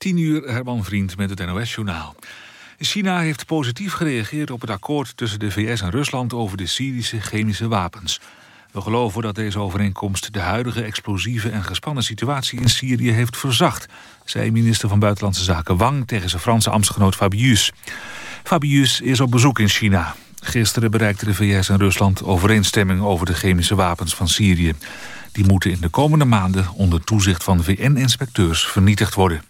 10 uur, Herman Vriend met het NOS-journaal. China heeft positief gereageerd op het akkoord tussen de VS en Rusland... over de Syrische chemische wapens. We geloven dat deze overeenkomst de huidige explosieve en gespannen situatie in Syrië heeft verzacht, zei minister van Buitenlandse Zaken Wang tegen zijn Franse ambtsgenoot Fabius. Fabius is op bezoek in China. Gisteren bereikten de VS en Rusland overeenstemming over de chemische wapens van Syrië. Die moeten in de komende maanden onder toezicht van VN-inspecteurs vernietigd worden.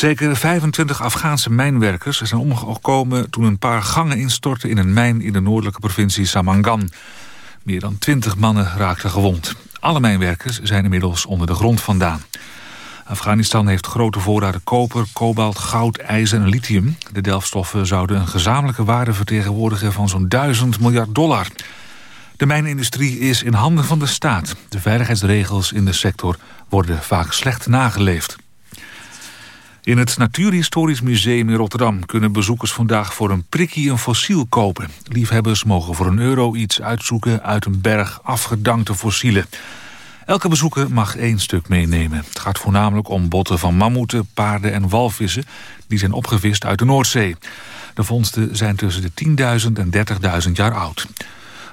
Zeker 25 Afghaanse mijnwerkers zijn omgekomen toen een paar gangen instortten in een mijn in de noordelijke provincie Samangan. Meer dan 20 mannen raakten gewond. Alle mijnwerkers zijn inmiddels onder de grond vandaan. Afghanistan heeft grote voorraden koper, kobalt, goud, ijzer en lithium. De delfstoffen zouden een gezamenlijke waarde vertegenwoordigen van zo'n 1000 miljard dollar. De mijnindustrie is in handen van de staat. De veiligheidsregels in de sector worden vaak slecht nageleefd. In het Natuurhistorisch Museum in Rotterdam kunnen bezoekers vandaag voor een prikkie een fossiel kopen. Liefhebbers mogen voor een euro iets uitzoeken uit een berg afgedankte fossielen. Elke bezoeker mag één stuk meenemen. Het gaat voornamelijk om botten van mammoeten, paarden en walvissen... die zijn opgevist uit de Noordzee. De vondsten zijn tussen de 10.000 en 30.000 jaar oud.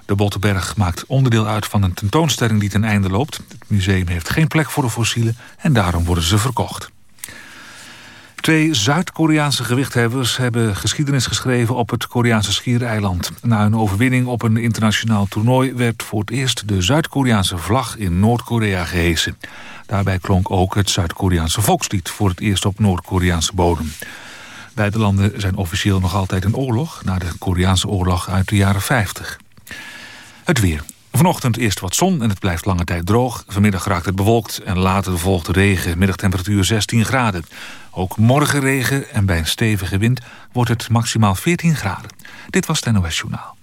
De Bottenberg maakt onderdeel uit van een tentoonstelling die ten einde loopt. Het museum heeft geen plek voor de fossielen en daarom worden ze verkocht. Twee Zuid-Koreaanse gewichthebbers hebben geschiedenis geschreven op het Koreaanse schiereiland. Na een overwinning op een internationaal toernooi werd voor het eerst de Zuid-Koreaanse vlag in Noord-Korea gehesen. Daarbij klonk ook het Zuid-Koreaanse volkslied voor het eerst op Noord-Koreaanse bodem. Beide landen zijn officieel nog altijd in oorlog, na de Koreaanse oorlog uit de jaren 50. Het weer. Vanochtend eerst wat zon en het blijft lange tijd droog. Vanmiddag raakt het bewolkt en later volgt regen. Middagtemperatuur 16 graden. Ook morgen regen en bij een stevige wind wordt het maximaal 14 graden. Dit was het NOS Journaal.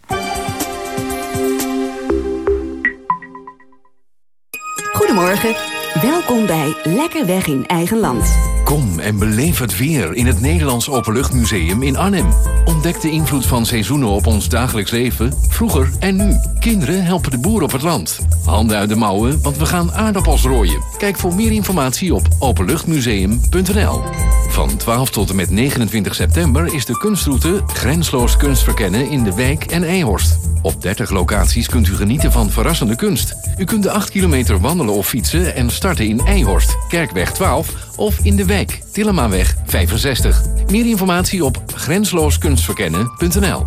Goedemorgen. Welkom bij Lekker Weg in Eigen Land. Kom en beleef het weer in het Nederlands Openluchtmuseum in Arnhem. Ontdek de invloed van seizoenen op ons dagelijks leven, vroeger en nu. Kinderen helpen de boer op het land. Handen uit de mouwen, want we gaan aardappels rooien. Kijk voor meer informatie op openluchtmuseum.nl. Van 12 tot en met 29 september is de kunstroute Grensloos Kunst Verkennen in de Wijk en Eihorst. Op 30 locaties kunt u genieten van verrassende kunst. U kunt de 8 kilometer wandelen of fietsen en starten in Eihorst, Kerkweg 12 of in de wijk Tillemaweg 65. Meer informatie op grenslooskunstverkennen.nl.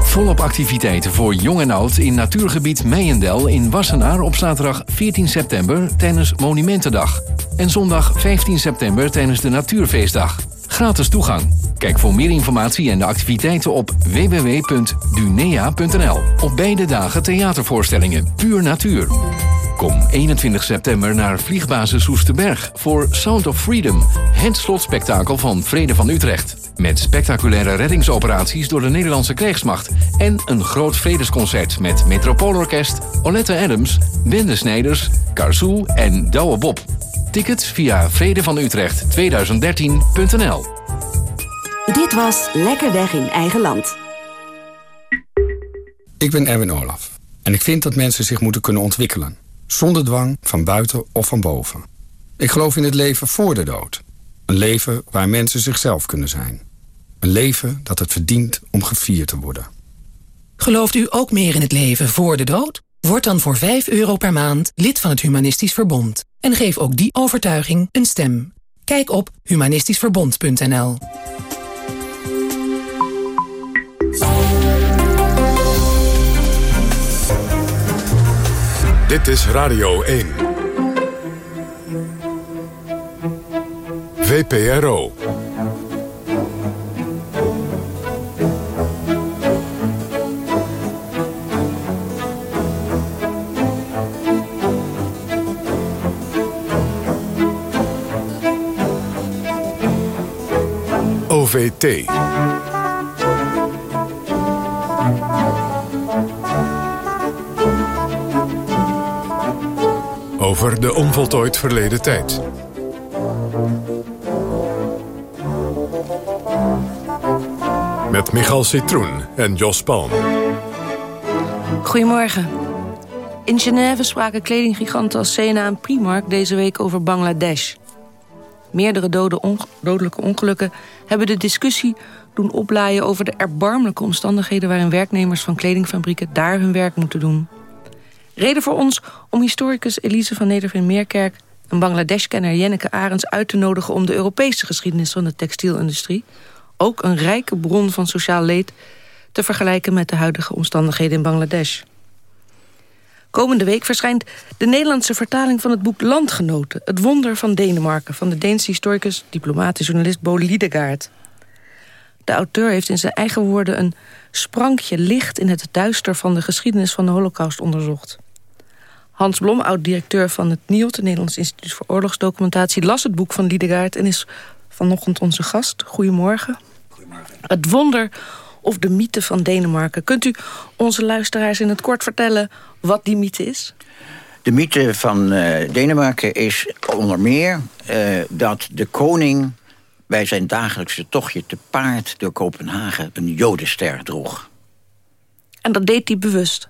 Volop activiteiten voor jong en oud in natuurgebied Meijendel in Wassenaar op zaterdag 14 september tijdens Monumentendag. En zondag 15 september tijdens de Natuurfeestdag. Gratis toegang. Kijk voor meer informatie en de activiteiten op www.dunea.nl. Op beide dagen theatervoorstellingen Puur Natuur. Kom 21 september naar Vliegbasis Soesterberg voor Sound of Freedom, het slotspektakel van Vrede van Utrecht. Met spectaculaire reddingsoperaties door de Nederlandse krijgsmacht en een groot vredesconcert met Metropoolorkest, Olette Adams, Wende Snijders, Karsoel en Douwe Bob. Tickets via vredevanutrecht2013.nl Dit was Lekker Weg in Eigen Land. Ik ben Erwin Olaf en ik vind dat mensen zich moeten kunnen ontwikkelen. Zonder dwang, van buiten of van boven. Ik geloof in het leven voor de dood. Een leven waar mensen zichzelf kunnen zijn. Een leven dat het verdient om gevierd te worden. Gelooft u ook meer in het leven voor de dood? Word dan voor 5 euro per maand lid van het Humanistisch Verbond. En geef ook die overtuiging een stem. Kijk op humanistischverbond.nl Dit is Radio 1. VPRO. OVT. Over de onvoltooid verleden tijd. Met Michal Citroen en Jos Palm. Goedemorgen. In Genève spraken kledinggiganten als Sena en Primark deze week over Bangladesh. Meerdere dode dodelijke ongelukken hebben de discussie doen oplaaien... over de erbarmelijke omstandigheden waarin werknemers van kledingfabrieken daar hun werk moeten doen. Reden voor ons om historicus Elise van Nederveen-Meerkerk... en Bangladesh-kenner Jenneke Arends uit te nodigen... om de Europese geschiedenis van de textielindustrie... ook een rijke bron van sociaal leed... te vergelijken met de huidige omstandigheden in Bangladesh. Komende week verschijnt de Nederlandse vertaling van het boek Landgenoten... Het wonder van Denemarken van de Deense historicus, diplomaat en journalist Bo Liedegaard. De auteur heeft in zijn eigen woorden een sprankje licht... in het duister van de geschiedenis van de holocaust onderzocht. Hans Blom, oud-directeur van het NIOT... het Nederlands Instituut voor Oorlogsdocumentatie... las het boek van Liedegaard en is vanochtend onze gast. Goedemorgen. Goedemorgen. Het wonder of de mythe van Denemarken. Kunt u onze luisteraars in het kort vertellen wat die mythe is? De mythe van uh, Denemarken is onder meer uh, dat de koning bij zijn dagelijkse tochtje te paard door Kopenhagen een jodenster droeg. En dat deed hij bewust?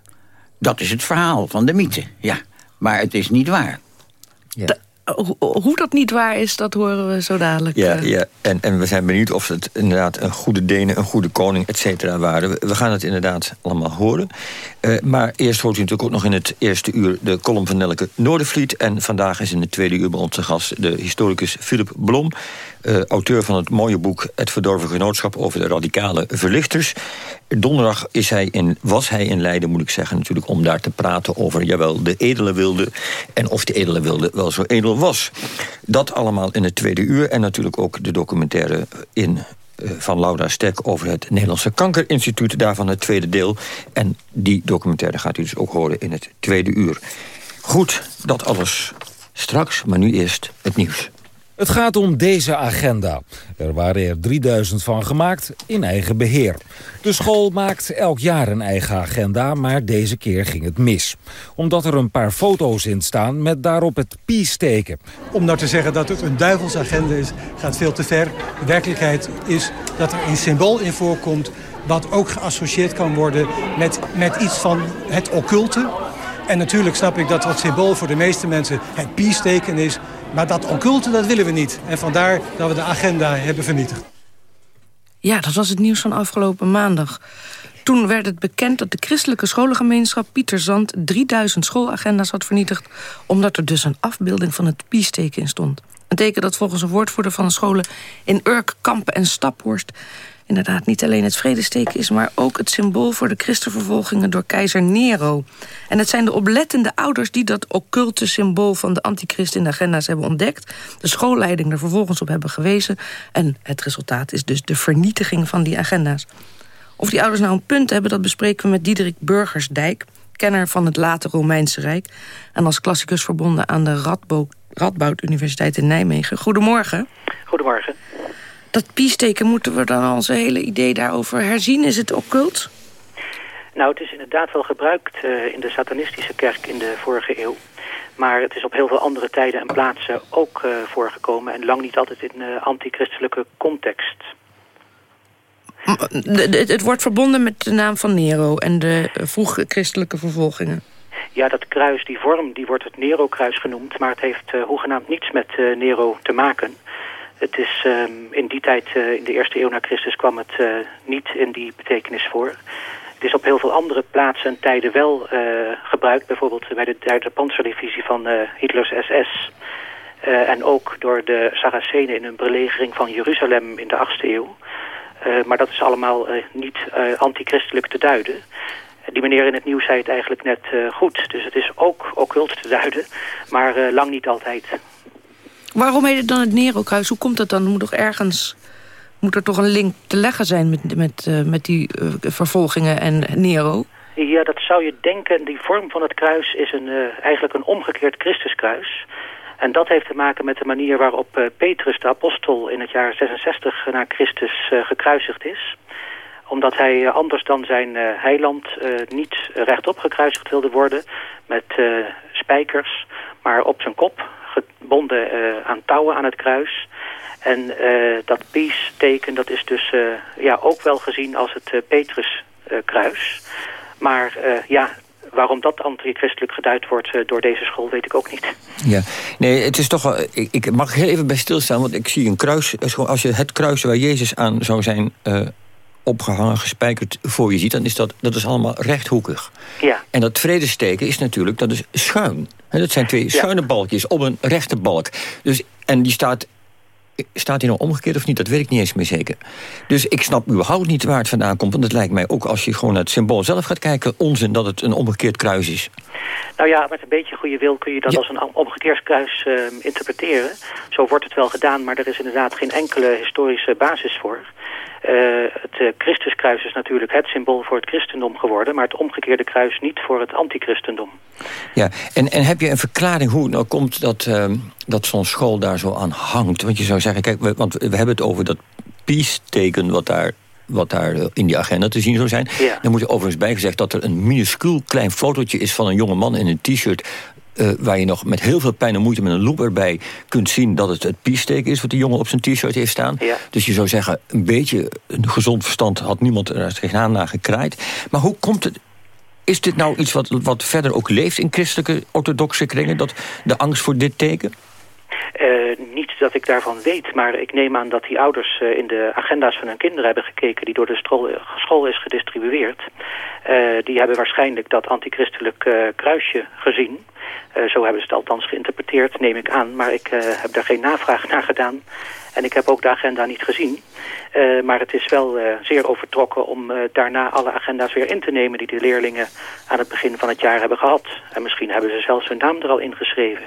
Dat is het verhaal van de mythe, ja. Maar het is niet waar. Ja. Hoe dat niet waar is, dat horen we zo dadelijk. Ja, eh. ja. En, en we zijn benieuwd of het inderdaad een goede Denen, een goede koning, et cetera waren. We gaan het inderdaad allemaal horen. Uh, maar eerst hoort u natuurlijk ook nog in het eerste uur de column van Nelke Noordervliet. En vandaag is in het tweede uur bij onze gast de historicus Philip Blom. Uh, auteur van het mooie boek Het Verdorven Genootschap over de radicale verlichters. Donderdag is hij in, was hij in Leiden, moet ik zeggen, natuurlijk om daar te praten over, jawel, de edele wilde en of de edele wilde wel zo edel was. Dat allemaal in het tweede uur en natuurlijk ook de documentaire in uh, van Laura Stek over het Nederlandse Kankerinstituut. Daarvan het tweede deel. En die documentaire gaat u dus ook horen in het tweede uur. Goed, dat alles straks, maar nu eerst het nieuws. Het gaat om deze agenda. Er waren er 3000 van gemaakt in eigen beheer. De school maakt elk jaar een eigen agenda, maar deze keer ging het mis. Omdat er een paar foto's in staan met daarop het peace-teken. Om nou te zeggen dat het een duivelsagenda is, gaat veel te ver. De werkelijkheid is dat er een symbool in voorkomt... wat ook geassocieerd kan worden met, met iets van het occulte. En natuurlijk snap ik dat het symbool voor de meeste mensen het peace-teken is... Maar dat occulte, dat willen we niet. En vandaar dat we de agenda hebben vernietigd. Ja, dat was het nieuws van afgelopen maandag. Toen werd het bekend dat de christelijke scholengemeenschap Pieter Zand 3000 schoolagenda's had vernietigd... omdat er dus een afbeelding van het piesteken in stond. Een teken dat volgens een woordvoerder van de scholen in Urk, Kampen en Staphorst inderdaad niet alleen het vredesteken is... maar ook het symbool voor de christenvervolgingen door keizer Nero. En het zijn de oplettende ouders die dat occulte symbool... van de antichrist in de agenda's hebben ontdekt. De schoolleiding er vervolgens op hebben gewezen. En het resultaat is dus de vernietiging van die agenda's. Of die ouders nou een punt hebben, dat bespreken we met Diederik Burgersdijk... kenner van het late Romeinse Rijk... en als klassicus verbonden aan de Radboud Universiteit in Nijmegen. Goedemorgen. Goedemorgen dat piesteken, moeten we dan onze hele idee daarover herzien? Is het occult? Nou, het is inderdaad wel gebruikt uh, in de satanistische kerk in de vorige eeuw. Maar het is op heel veel andere tijden en plaatsen ook uh, voorgekomen... en lang niet altijd in uh, antichristelijke context. Het wordt verbonden met de naam van Nero en de vroege christelijke vervolgingen. Ja, dat kruis, die vorm, die wordt het Nero-kruis genoemd... maar het heeft hoegenaamd niets met Nero te maken... Het is um, in die tijd, uh, in de eerste eeuw na Christus, kwam het uh, niet in die betekenis voor. Het is op heel veel andere plaatsen en tijden wel uh, gebruikt. Bijvoorbeeld bij de derde panzerdivisie van Hitlers SS. en ook door de Saracenen in hun belegering van Jeruzalem in de 8e eeuw. maar dat is allemaal niet antichristelijk te duiden. Die meneer in het nieuws zei het eigenlijk net goed. Dus het is ook occult te duiden, maar lang niet altijd. Waarom heet het dan het Nero-kruis? Hoe komt dat dan? Moet toch ergens moet er toch een link te leggen zijn met, met, uh, met die uh, vervolgingen en Nero? Ja, dat zou je denken. Die vorm van het kruis is een, uh, eigenlijk een omgekeerd Christuskruis. En dat heeft te maken met de manier waarop Petrus, de apostel, in het jaar 66 na Christus gekruisigd is. Omdat hij anders dan zijn heiland niet rechtop gekruisigd wilde worden met spijkers, maar op zijn kop gebonden uh, aan touwen aan het kruis. En uh, dat peace-teken dat is dus uh, ja, ook wel gezien als het Petruskruis. maar ja, waarom dat antichristelijk geduid wordt door deze school, weet ik ook niet. Ja, nee, het is toch wel... Ik, ik mag heel even bij stilstaan, want ik zie een kruis. Als je het kruis waar Jezus aan zou zijn opgehangen, gespijkerd voor je ziet... dan is dat, dat is allemaal rechthoekig. Ja. En dat vredesteken is natuurlijk, dat is schuin. dat zijn twee schuine balkjes op een rechte balk. Dus, en die staat Staat hij nou omgekeerd of niet? Dat weet ik niet eens meer zeker. Dus ik snap überhaupt niet waar het vandaan komt. Want het lijkt mij ook als je gewoon naar het symbool zelf gaat kijken... onzin dat het een omgekeerd kruis is. Nou ja, met een beetje goede wil kun je dat als een omgekeerd kruis uh, interpreteren. Zo wordt het wel gedaan, maar er is inderdaad geen enkele historische basis voor. Uh, het uh, Christuskruis is natuurlijk het symbool voor het christendom geworden... maar het omgekeerde kruis niet voor het antichristendom. Ja, en, en heb je een verklaring hoe het nou komt dat, uh, dat zo'n school daar zo aan hangt? Want je zou zeggen, kijk, we, want we hebben het over dat peace-teken wat daar wat daar in die agenda te zien zou zijn. Ja. Dan moet je overigens bijgezegd dat er een minuscuul klein fotootje is... van een jonge man in een t-shirt uh, waar je nog met heel veel pijn en moeite met een loop erbij kunt zien dat het het piesteken is wat die jongen op zijn t-shirt heeft staan. Ja. Dus je zou zeggen, een beetje een gezond verstand had niemand er tegenaan naar gekraaid. Maar hoe komt het? Is dit nou iets wat, wat verder ook leeft in christelijke orthodoxe kringen, dat de angst voor dit teken? Uh, niet dat ik daarvan weet, maar ik neem aan dat die ouders uh, in de agenda's van hun kinderen hebben gekeken... die door de school, school is gedistribueerd. Die hebben waarschijnlijk dat antichristelijk kruisje gezien. zo hebben ze het althans geïnterpreteerd, neem ik aan. Maar ik heb daar geen navraag naar gedaan. En ik heb ook de agenda niet gezien. maar het is wel zeer overtrokken om daarna alle agenda's weer in te nemen... die de leerlingen aan het begin van het jaar hebben gehad. En misschien hebben ze zelfs hun naam er al ingeschreven...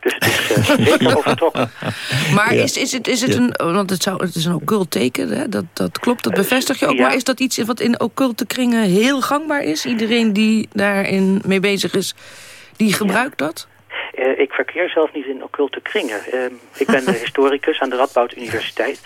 Dus het is uh, zeker overtrokken. Maar is, is het, is het een, want het, zou, het is een occult teken, hè? Dat, dat klopt, dat bevestig je ook. ja. Maar is dat iets wat in occulte kringen heel gangbaar is? Iedereen die daarin mee bezig is, die gebruikt dat? Uh, ik verkeer zelf niet in occulte kringen. Uh, ik ben historicus aan de Radboud Universiteit.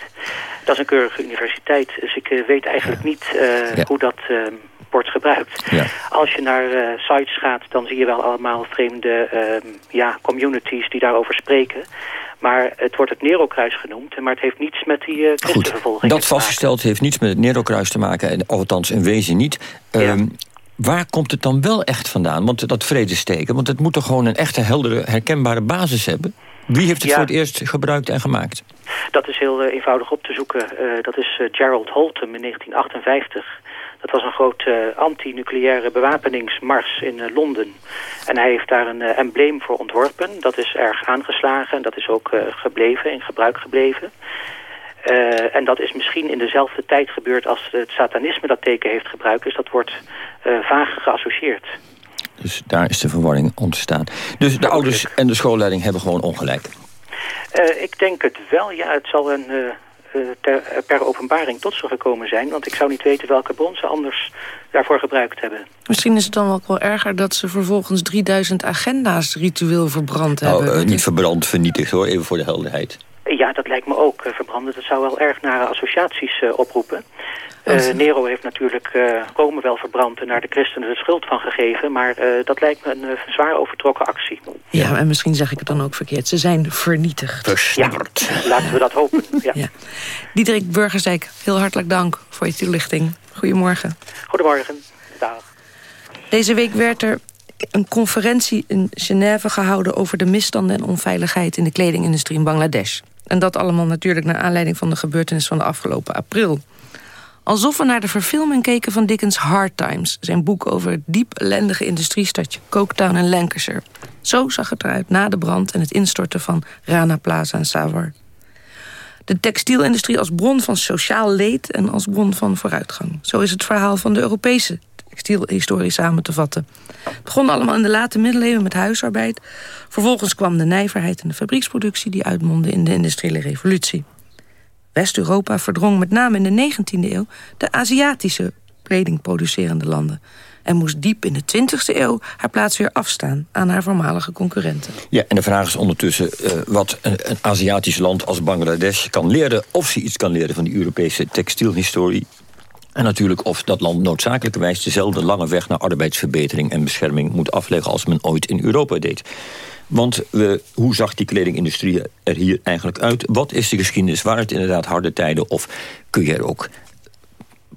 Dat is een keurige universiteit, dus ik uh, weet eigenlijk niet ja. hoe dat ehm, wordt gebruikt. Ja. Als je naar uh, sites gaat, dan zie je wel allemaal vreemde uh, ja, communities die daarover spreken. Maar het wordt het Nerokruis genoemd, maar het heeft niets met die uh, christenvervolging Dat vastgesteld heeft niets met het Nerokruis te maken, en althans in wezen niet. Ja. Um, Waar komt het dan wel echt vandaan? Want dat vredesteken, want het moet toch gewoon een echte, heldere, herkenbare basis hebben? Wie heeft het Ja. voor het eerst gebruikt en gemaakt? Dat is heel uh, eenvoudig op te zoeken. Uh, dat is uh, Gerald Holtham in 1958. Dat was een grote anti-nucleaire bewapeningsmars in Londen. En hij heeft daar een embleem voor ontworpen. Dat is erg aangeslagen en dat is ook gebleven, in gebruik gebleven. Uh, en dat is misschien in dezelfde tijd gebeurd als het satanisme dat teken heeft gebruikt. Dus dat wordt uh, vaag geassocieerd. Dus daar is de verwarring ontstaan. Dus de ouders en de schoolleiding hebben gewoon ongelijk. Uh, ik denk het wel, ja. Het zal een, ter, per openbaring tot ze gekomen zijn. Want ik zou niet weten welke bron ze anders daarvoor gebruikt hebben. Misschien is het dan ook wel erger dat ze vervolgens 3000 agenda's ritueel verbrand nou, hebben. niet verbrand, vernietigd hoor, even voor de helderheid. Ja, dat lijkt me ook uh, verbranden. Dat zou wel erg nare associaties uh, oproepen. Uh, Nero heeft natuurlijk Rome wel verbrand en naar de christenen de schuld van gegeven. Maar dat lijkt me een zwaar overtrokken actie. Ja, en misschien zeg ik het dan ook verkeerd. Ze zijn vernietigd. Versnipperd. Ja, laten we dat hopen. Ja. ja. Diederik Burgersdijk, heel hartelijk dank voor je toelichting. Goedemorgen. Goedemorgen. Dag. Deze week werd er een conferentie in Genève gehouden... over de misstanden en onveiligheid in de kledingindustrie in Bangladesh. En dat allemaal natuurlijk naar aanleiding van de gebeurtenis van de afgelopen april. Alsof we naar de verfilming keken van Dickens' Hard Times... zijn boek over het diep ellendige industriestadje Coketown en Lancashire. Zo zag het eruit na de brand en het instorten van Rana Plaza en Savar. De textielindustrie als bron van sociaal leed en als bron van vooruitgang. Zo is het verhaal van de Europese textielhistorie samen te vatten. Het begon allemaal in de late middeleeuwen met huisarbeid. Vervolgens kwam de nijverheid en de fabrieksproductie... die uitmondde in de industriële revolutie. West-Europa verdrong met name in de 19e eeuw... de Aziatische kledingproducerende landen... en moest diep in de 20e eeuw haar plaats weer afstaan... aan haar voormalige concurrenten. Ja, en de vraag is ondertussen uh, wat een Aziatisch land als Bangladesh kan leren... of ze iets kan leren van die Europese textielhistorie... En natuurlijk of dat land noodzakelijkerwijs dezelfde lange weg naar arbeidsverbetering en bescherming moet afleggen als men ooit in Europa deed. Want we, hoe zag die kledingindustrie er hier eigenlijk uit? Wat is de geschiedenis? Waren het inderdaad harde tijden? Of kun je er ook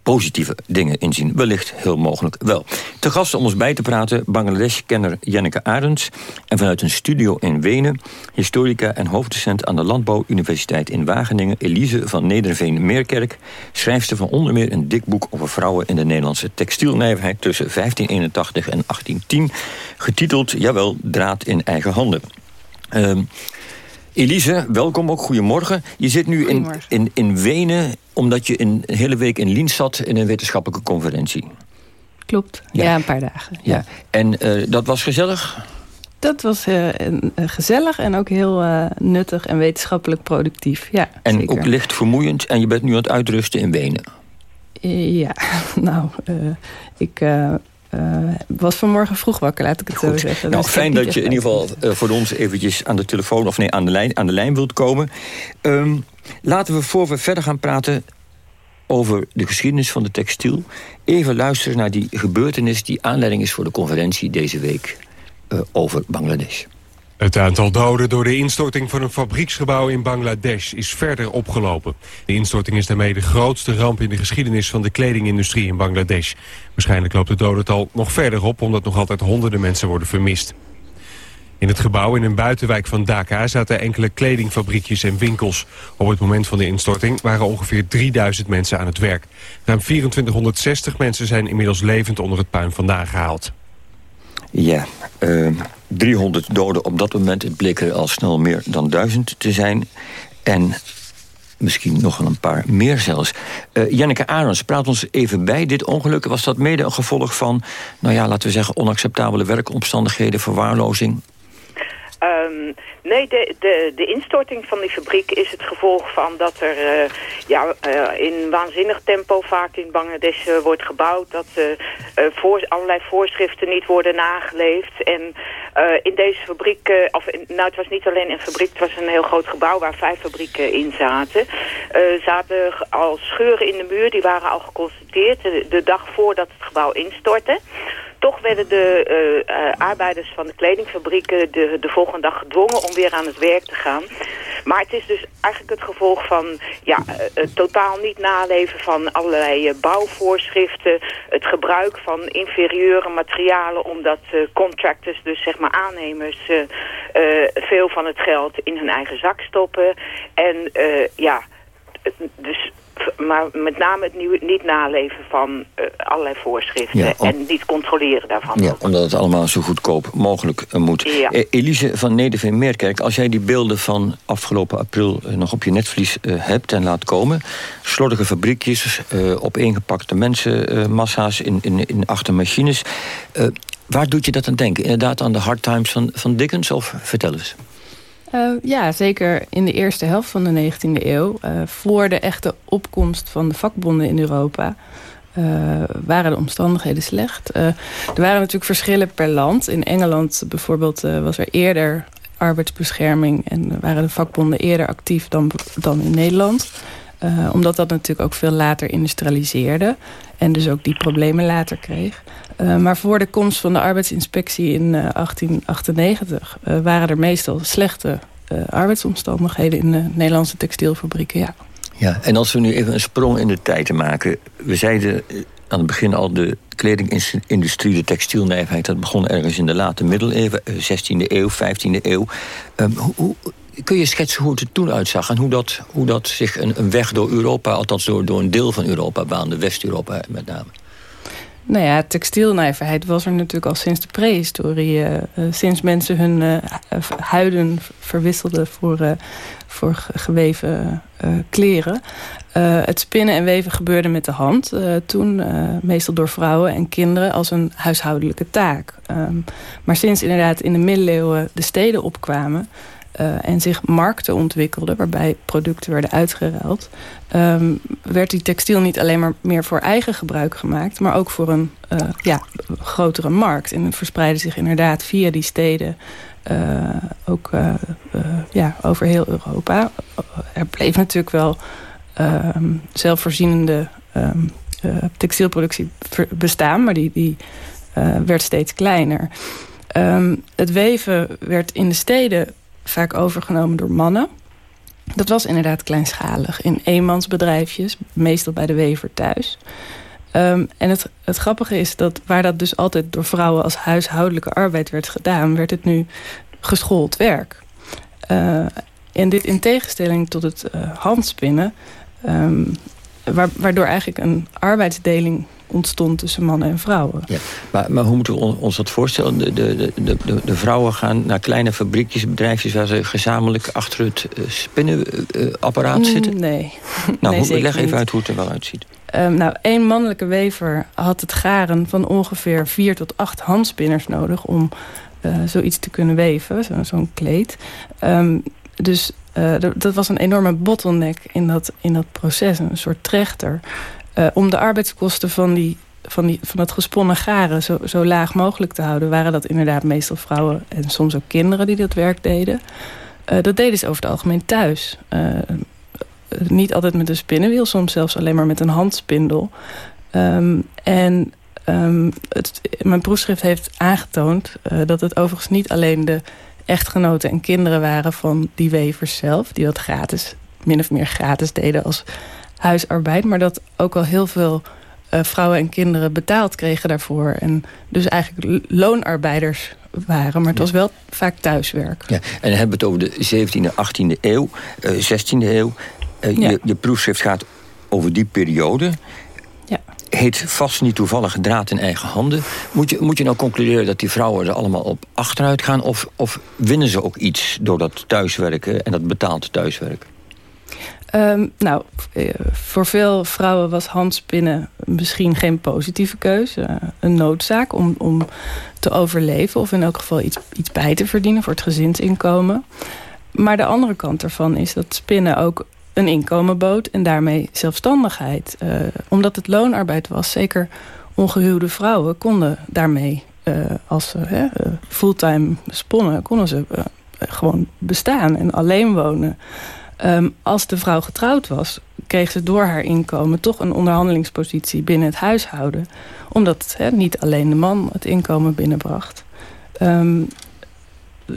positieve dingen inzien. Wellicht heel mogelijk wel. Te gast om ons bij te praten Bangladesh-kenner Janneke Arends... en vanuit een studio in Wenen... historica en hoofddocent aan de Landbouwuniversiteit in Wageningen... Elise van Nederveen-Meerkerk... schrijfster van onder meer een dik boek over vrouwen... in de Nederlandse textielnijverheid tussen 1581 en 1810... getiteld, jawel, Draad in eigen handen. Uh, Elise, welkom ook. Goedemorgen. Je zit nu in, in, in Wenen omdat je een hele week in Lien zat... in een wetenschappelijke conferentie. Klopt, ja, een paar dagen. Ja. En uh, dat was gezellig? Dat was uh, gezellig en ook heel uh, nuttig en wetenschappelijk productief. Ja, en zeker. ook licht vermoeiend. En je bent nu aan het uitrusten in Wenen. Ja, nou, ik uh, was vanmorgen vroeg wakker, laat ik het Goed. zo zeggen. Nou, Dus fijn dat je in ieder geval uh, voor ons eventjes aan de telefoon... of nee, aan de lijn, aan de lijn wilt komen. Um, laten we, voor we verder gaan praten over de geschiedenis van de textiel... even luisteren naar die gebeurtenis die aanleiding is voor de conferentie deze week uh, over Bangladesh. Het aantal doden door de instorting van een fabrieksgebouw in Bangladesh is verder opgelopen. De instorting is daarmee de grootste ramp in de geschiedenis van de kledingindustrie in Bangladesh. Waarschijnlijk loopt het dodental nog verder op omdat nog altijd honderden mensen worden vermist. In het gebouw in een buitenwijk van Dhaka zaten enkele kledingfabriekjes en winkels. Op het moment van de instorting waren ongeveer 3000 mensen aan het werk. Ruim 2460 mensen zijn inmiddels levend onder het puin vandaan gehaald. Ja, uh, 300 doden op dat moment. Het bleek er al snel meer dan 1000 te zijn. En misschien nog wel een paar meer zelfs. Uh, Janneke Arends, praat ons even bij. Dit ongeluk, was dat mede een gevolg van... nou ja, laten we zeggen, onacceptabele werkomstandigheden, verwaarlozing? Um, nee, de, de, instorting van die fabriek is het gevolg van dat er uh, ja, uh, in waanzinnig tempo vaak in Bangladesh uh, wordt gebouwd. Dat voor, allerlei voorschriften niet worden nageleefd. En in deze fabriek, of nou het was niet alleen een fabriek, het was een heel groot gebouw waar vijf fabrieken in zaten. zaten al scheuren in de muur, die waren al geconstateerd de, de dag voordat het gebouw instortte. Toch werden de uh, arbeiders van de kledingfabrieken de, de volgende dag gedwongen om weer aan het werk te gaan. Maar het is dus eigenlijk het gevolg van ja, uh, totaal niet naleven van allerlei bouwvoorschriften. Het gebruik van inferieure materialen omdat contractors, dus zeg maar aannemers, veel van het geld in hun eigen zak stoppen. En ja, dus maar met name het nieuw, niet naleven van uh, allerlei voorschriften ja, om, en niet controleren daarvan. Ja, omdat het allemaal zo goedkoop mogelijk uh, moet. Ja. Uh, Elise van Nederveen-Meerkerk, als jij die beelden van afgelopen april nog op je netvlies hebt en laat komen... slordige fabriekjes, opeengepakte mensenmassa's in, in, in achter machines... waar doet je dat aan denken? Inderdaad aan de hard times van, van Dickens of vertel eens? Uh, ja, zeker in de eerste helft van de 19e eeuw. Uh, voor de echte opkomst van de vakbonden in Europa... Uh, waren de omstandigheden slecht. er waren natuurlijk verschillen per land. In Engeland bijvoorbeeld was er eerder arbeidsbescherming... en waren de vakbonden eerder actief dan, dan in Nederland. omdat dat natuurlijk ook veel later industrialiseerde... en dus ook die problemen later kreeg. Uh, maar voor de komst van de arbeidsinspectie in uh, 1898... Uh, waren er meestal slechte arbeidsomstandigheden... in de Nederlandse textielfabrieken, ja. Ja, en als we nu even een sprong in de tijd maken... we zeiden aan het begin al de kledingindustrie, de textielnijverheid... dat begon ergens in de late middeleeuwen, 16e eeuw, 15e eeuw. Um, hoe, hoe, kun je schetsen hoe het er toen uitzag... en hoe dat, hoe dat zich een, een weg door Europa, althans door, door een deel van Europa... baande, West-Europa met name? Nou ja, textielnijverheid was er natuurlijk al sinds de prehistorie. Uh, uh, sinds mensen hun uh, huiden verwisselden voor, voor geweven kleren. het spinnen en weven gebeurde met de hand. toen meestal door vrouwen en kinderen als een huishoudelijke taak. Um, maar sinds inderdaad in de middeleeuwen de steden opkwamen... Uh, en zich markten ontwikkelden... waarbij producten werden uitgeruild... Um, werd die textiel niet alleen maar meer voor eigen gebruik gemaakt... maar ook voor een uh, ja, grotere markt. En het verspreidde zich inderdaad via die steden... Uh, ook ja, over heel Europa. Er bleef natuurlijk wel um, zelfvoorzienende um, textielproductie bestaan... maar die, die werd steeds kleiner. het weven werd in de steden vaak overgenomen door mannen. Dat was inderdaad kleinschalig. In eenmansbedrijfjes, meestal bij de wever thuis. Ehm, en het, het grappige is dat waar dat dus altijd door vrouwen als huishoudelijke arbeid werd gedaan, werd het nu geschoold werk. Uh, en dit in tegenstelling tot het uh, handspinnen, um, waardoor eigenlijk een arbeidsdeling ontstond tussen mannen en vrouwen. Ja, maar, maar hoe moeten we ons dat voorstellen? De, de, de, de, de vrouwen gaan naar kleine fabriekjes, bedrijfjes... waar ze gezamenlijk achter het uh, spinnenapparaat zitten? Nee. Nou, nee, leg even uit hoe het er wel uitziet. Um, nou, één mannelijke wever had het garen van ongeveer vier tot acht handspinners nodig... om uh, zoiets te kunnen weven, zo'n zo kleed. Um, dus uh, dat was een enorme bottleneck in dat, in dat proces, een soort trechter. Uh, om de arbeidskosten van, die, van, die, van het gesponnen garen zo, zo laag mogelijk te houden... waren dat inderdaad meestal vrouwen en soms ook kinderen die dat werk deden. Uh, dat deden ze over het algemeen thuis. niet altijd met een spinnenwiel, soms zelfs alleen maar met een handspindel. Um, en um, het, mijn proefschrift heeft aangetoond dat het overigens niet alleen de echtgenoten en kinderen waren van die wevers zelf... die dat gratis, min of meer gratis deden als huisarbeid... maar dat ook al heel veel uh, vrouwen en kinderen betaald kregen daarvoor. En dus eigenlijk loonarbeiders waren. Maar het was wel vaak thuiswerk. Ja, en dan hebben we het over de 17e, 18e eeuw, uh, 16e eeuw. Uh, ja. je, je proefschrift gaat over die periode heet vast niet toevallig draad in eigen handen. Moet je, moet je nou concluderen dat die vrouwen er allemaal op achteruit gaan... of, of winnen ze ook iets door dat thuiswerken en dat betaald thuiswerken? Um, nou, eh, voor veel vrouwen was handspinnen misschien geen positieve keuze. Uh, een noodzaak om, om te overleven of in elk geval iets, iets bij te verdienen voor het gezinsinkomen. Maar de andere kant ervan is dat spinnen ook een inkomen bood en daarmee zelfstandigheid. Uh, omdat het loonarbeid was, zeker ongehuwde vrouwen konden daarmee, uh, als ze uh, fulltime sponnen, konden ze gewoon bestaan en alleen wonen. Um, als de vrouw getrouwd was, kreeg ze door haar inkomen toch een onderhandelingspositie binnen het huishouden. Omdat hè, niet alleen de man het inkomen binnenbracht. Um,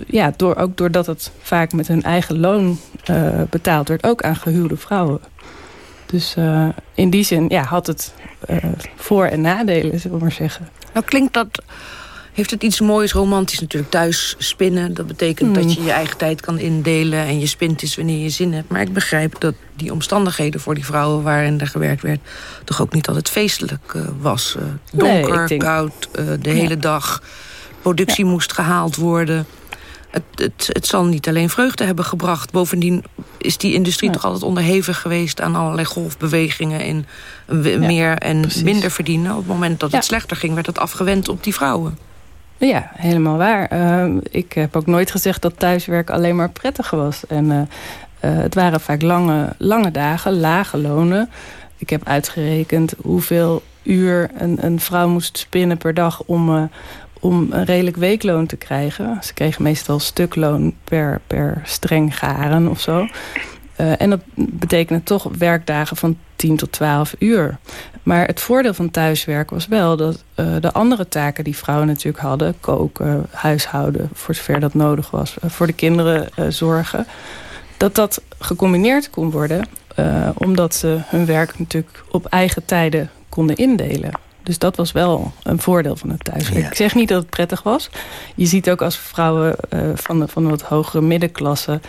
ja, door, ook doordat het vaak met hun eigen loon uh, betaald werd, ook aan gehuwde vrouwen. Dus uh, in die zin ja, had het uh, voor- en nadelen, zullen we maar zeggen. Nou klinkt dat, heeft het iets moois, romantisch natuurlijk, thuis spinnen. Dat betekent mm. dat je je eigen tijd kan indelen en je spint is wanneer je zin hebt. Maar ik begrijp dat die omstandigheden voor die vrouwen waarin er gewerkt werd... toch ook niet altijd feestelijk was. donker, nee, denk... koud, de hele ja. dag. Productie ja. moest gehaald worden het, het, het zal niet alleen vreugde hebben gebracht. Bovendien is die industrie ja. toch altijd onderhevig geweest... aan allerlei golfbewegingen in meer en precies. minder verdienen. Op het moment dat het slechter ging, werd het afgewend op die vrouwen. Ja, helemaal waar. Uh, ik heb ook nooit gezegd dat thuiswerk alleen maar prettig was. En uh, uh, het waren vaak lange, lange dagen, lage lonen. Ik heb uitgerekend hoeveel uur een, een vrouw moest spinnen per dag... om om een redelijk weekloon te krijgen. Ze kregen meestal stukloon per, per streng garen of zo. Uh, en dat betekende toch werkdagen van 10 tot 12 uur. Maar het voordeel van thuiswerk was wel dat uh, de andere taken die vrouwen natuurlijk hadden... koken, huishouden, voor zover dat nodig was, uh, voor de kinderen zorgen... dat dat gecombineerd kon worden... omdat ze hun werk natuurlijk op eigen tijden konden indelen. Dus dat was wel een voordeel van het thuiswerk. Ja. Ik zeg niet dat het prettig was. Je ziet ook als vrouwen uh, van, de, van de wat hogere middenklasse...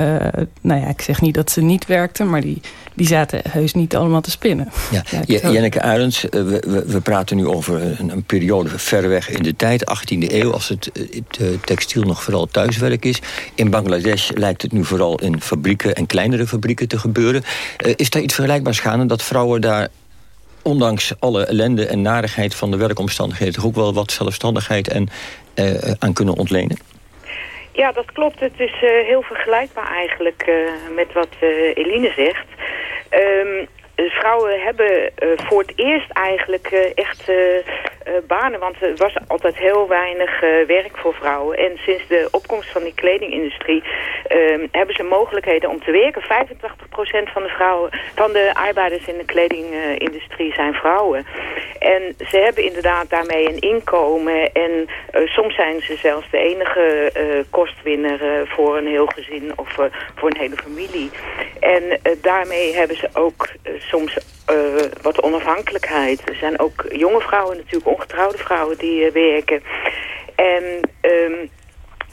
Uh, nou ja, ik zeg niet dat ze niet werkten... maar die, die zaten heus niet allemaal te spinnen. Ja. ja Janneke Arends, uh, we, we, we, praten nu over een, een, periode ver weg in de tijd... 18e eeuw, als het, het textiel nog vooral thuiswerk is. In Bangladesh lijkt het nu vooral in fabrieken en kleinere fabrieken te gebeuren. is daar iets vergelijkbaars gaande dat vrouwen daar ondanks alle ellende en narigheid van de werkomstandigheden... toch ook wel wat zelfstandigheid en, uh, aan kunnen ontlenen? Ja, dat klopt. Het is uh, heel vergelijkbaar eigenlijk uh, met wat Eline zegt. Um, vrouwen hebben voor het eerst eigenlijk echt banen, want er was altijd heel weinig werk voor vrouwen. En sinds de opkomst van die kledingindustrie ehm, hebben ze mogelijkheden om te werken. 85% van de vrouwen, van de arbeiders in de kledingindustrie zijn vrouwen. En ze hebben inderdaad daarmee een inkomen en soms zijn ze zelfs de enige kostwinner voor een heel gezin of voor een hele familie. En daarmee hebben ze ook soms wat onafhankelijkheid. Er zijn ook jonge vrouwen, natuurlijk ongetrouwde vrouwen die uh, werken. En um,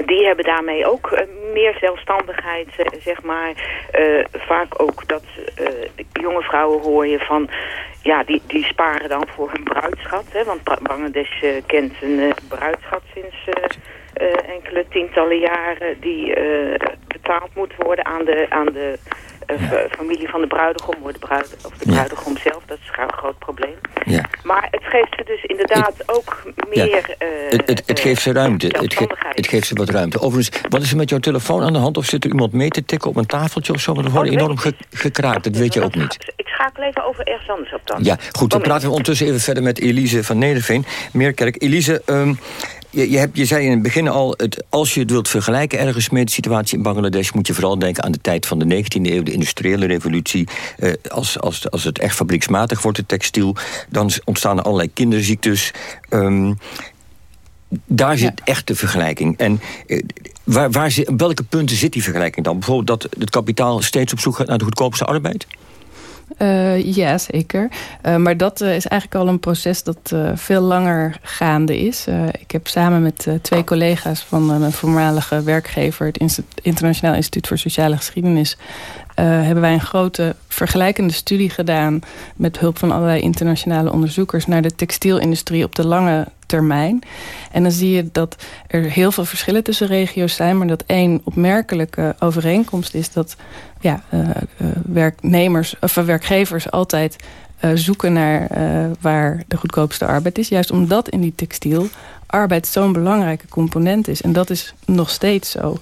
die hebben daarmee ook uh, meer zelfstandigheid, zeg maar. Vaak ook dat jonge vrouwen hoor je van... Ja, die, die sparen dan voor hun bruidschat. Hè, want Bangladesh kent een bruidschat sinds enkele tientallen jaren... die betaald moet worden aan de, aan de familie van de bruidegom of de, bruid, of de bruidegom zelf. Dat is een groot probleem. Ja. Maar het geeft ze dus inderdaad ook meer... Ja. het, het, het, geeft ze ruimte. Het, ge het, geeft ze wat ruimte. Overigens, wat is er met jouw telefoon aan de hand? Of zit er iemand mee te tikken op een tafeltje of zo? Want er wordt oh, enorm ge gekraakt. Dat weet je ook niet. Ik schakel even over ergens anders op dan. Ja, goed. Dan praten we ondertussen even verder met Elise van Nederveen. Meerkerk. Elise, um, je, je, hebt, je zei in het begin al, het, als je het wilt vergelijken ergens met de situatie in Bangladesh... moet je vooral denken aan de tijd van de 19e eeuw, de industriële revolutie. Eh, als, als, als het echt fabrieksmatig wordt, het textiel... dan ontstaan er allerlei kinderziektes. Um, daar zit echt de vergelijking. En eh, waar, waar op welke punten zit die vergelijking dan? Bijvoorbeeld dat het kapitaal steeds op zoek gaat naar de goedkoopste arbeid? Uh, ja, zeker. Uh, maar dat uh, is eigenlijk al een proces dat veel langer gaande is. ik heb samen met twee collega's van mijn voormalige werkgever... het Internationaal Instituut voor Sociale Geschiedenis... hebben wij een grote vergelijkende studie gedaan... met hulp van allerlei internationale onderzoekers... naar de textielindustrie op de lange termijn. En dan zie je dat er heel veel verschillen tussen regio's zijn... maar dat één opmerkelijke overeenkomst is dat ja, uh, werknemers, of werkgevers altijd zoeken naar waar de goedkoopste arbeid is. Juist omdat in die textiel arbeid zo'n belangrijke component is. En dat is nog steeds zo.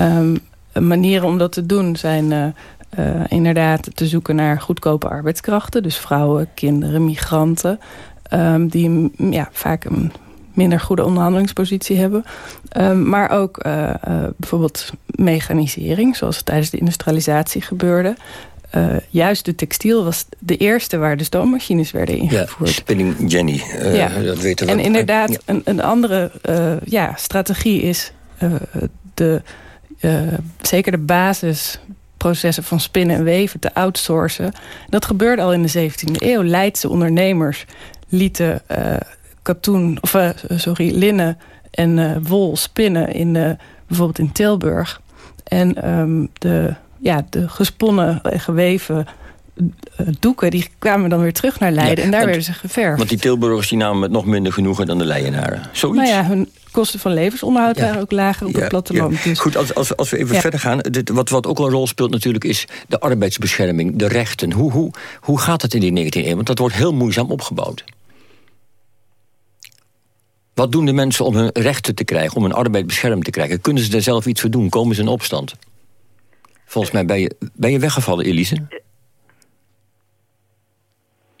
Um, manieren om dat te doen zijn inderdaad te zoeken naar goedkope arbeidskrachten. Dus vrouwen, kinderen, migranten. Um, die ja, vaak een minder goede onderhandelingspositie hebben. Um, maar ook uh, uh, bijvoorbeeld mechanisering, zoals tijdens de industrialisatie gebeurde. Uh, juist de textiel was de eerste waar de stoommachines werden ingevoerd. Ja, spinning Jenny, ja. dat weten we. En inderdaad, ja. een, een andere ja, strategie is de, zeker de basisprocessen van spinnen en weven te outsourcen. Dat gebeurde al in de 17e eeuw. Leidse ondernemers lieten uh, katoen, of uh, sorry, linnen en uh, wol spinnen in bijvoorbeeld in Tilburg. En um, de, ja, de gesponnen en geweven doeken, die kwamen dan weer terug naar Leiden. Ja, en daar want, werden ze geverfd. Want die Tilburgers die namen met nog minder genoegen dan de Leienaren. Zoiets? Nou ja, hun kosten van levensonderhoud ja. waren ook lager op ja, het platteland. Dus. Goed, als, als, als we even verder gaan. Dit, wat, wat ook een rol speelt natuurlijk is de arbeidsbescherming, de rechten. Hoe, hoe, hoe gaat het in die 19e eeuw? Want dat wordt heel moeizaam opgebouwd. Wat doen de mensen om hun rechten te krijgen, om hun arbeid beschermd te krijgen? Kunnen ze daar zelf iets voor doen? Komen ze in opstand? Volgens mij ben je, ben je weggevallen, Elise.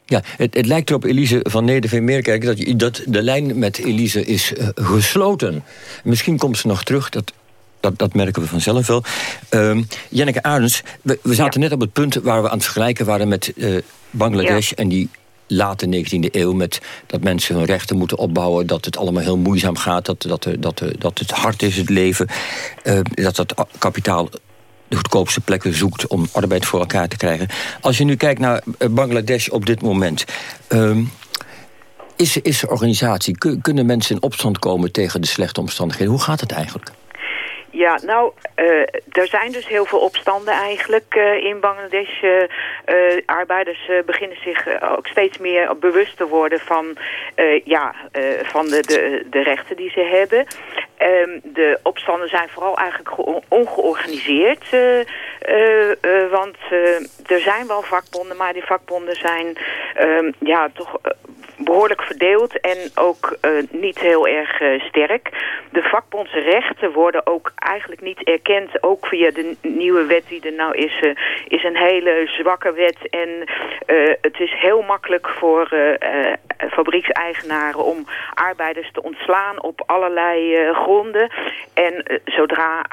Ja, het, het lijkt erop, Elise van Nederveen-Meerkerk... Dat, je, dat de lijn met Elise is uh, gesloten. Misschien komt ze nog terug, dat, dat, dat merken we vanzelf wel. Uh, Janneke Arends, we, we zaten ja. net op het punt... waar we aan het vergelijken waren met uh, Bangladesh... Ja. en die late 19e eeuw met dat mensen hun rechten moeten opbouwen... dat het allemaal heel moeizaam gaat, dat, dat, dat, dat het hard is, het leven... Uh, dat dat kapitaal de goedkoopste plekken zoekt om arbeid voor elkaar te krijgen. Als je nu kijkt naar eh, Bangladesh op dit moment... Um, is, is er organisatie? Kunnen mensen in opstand komen tegen de slechte omstandigheden? Hoe gaat het eigenlijk? Ja, nou, uh, er zijn dus heel veel opstanden eigenlijk uh, in Bangladesh. Uh, arbeiders beginnen zich ook steeds meer bewust te worden van, ja, van de, de, de rechten die ze hebben. Um, de opstanden zijn vooral eigenlijk ongeorganiseerd. want er zijn wel vakbonden, maar die vakbonden zijn um, ja, toch behoorlijk verdeeld en ook uh, niet heel erg uh, sterk. De vakbondsrechten worden ook eigenlijk niet erkend. Ook via de nieuwe wet die er nou is, uh, is een hele zwakke wet. En het is heel makkelijk voor fabriekseigenaren om arbeiders te ontslaan op allerlei gronden. En zodra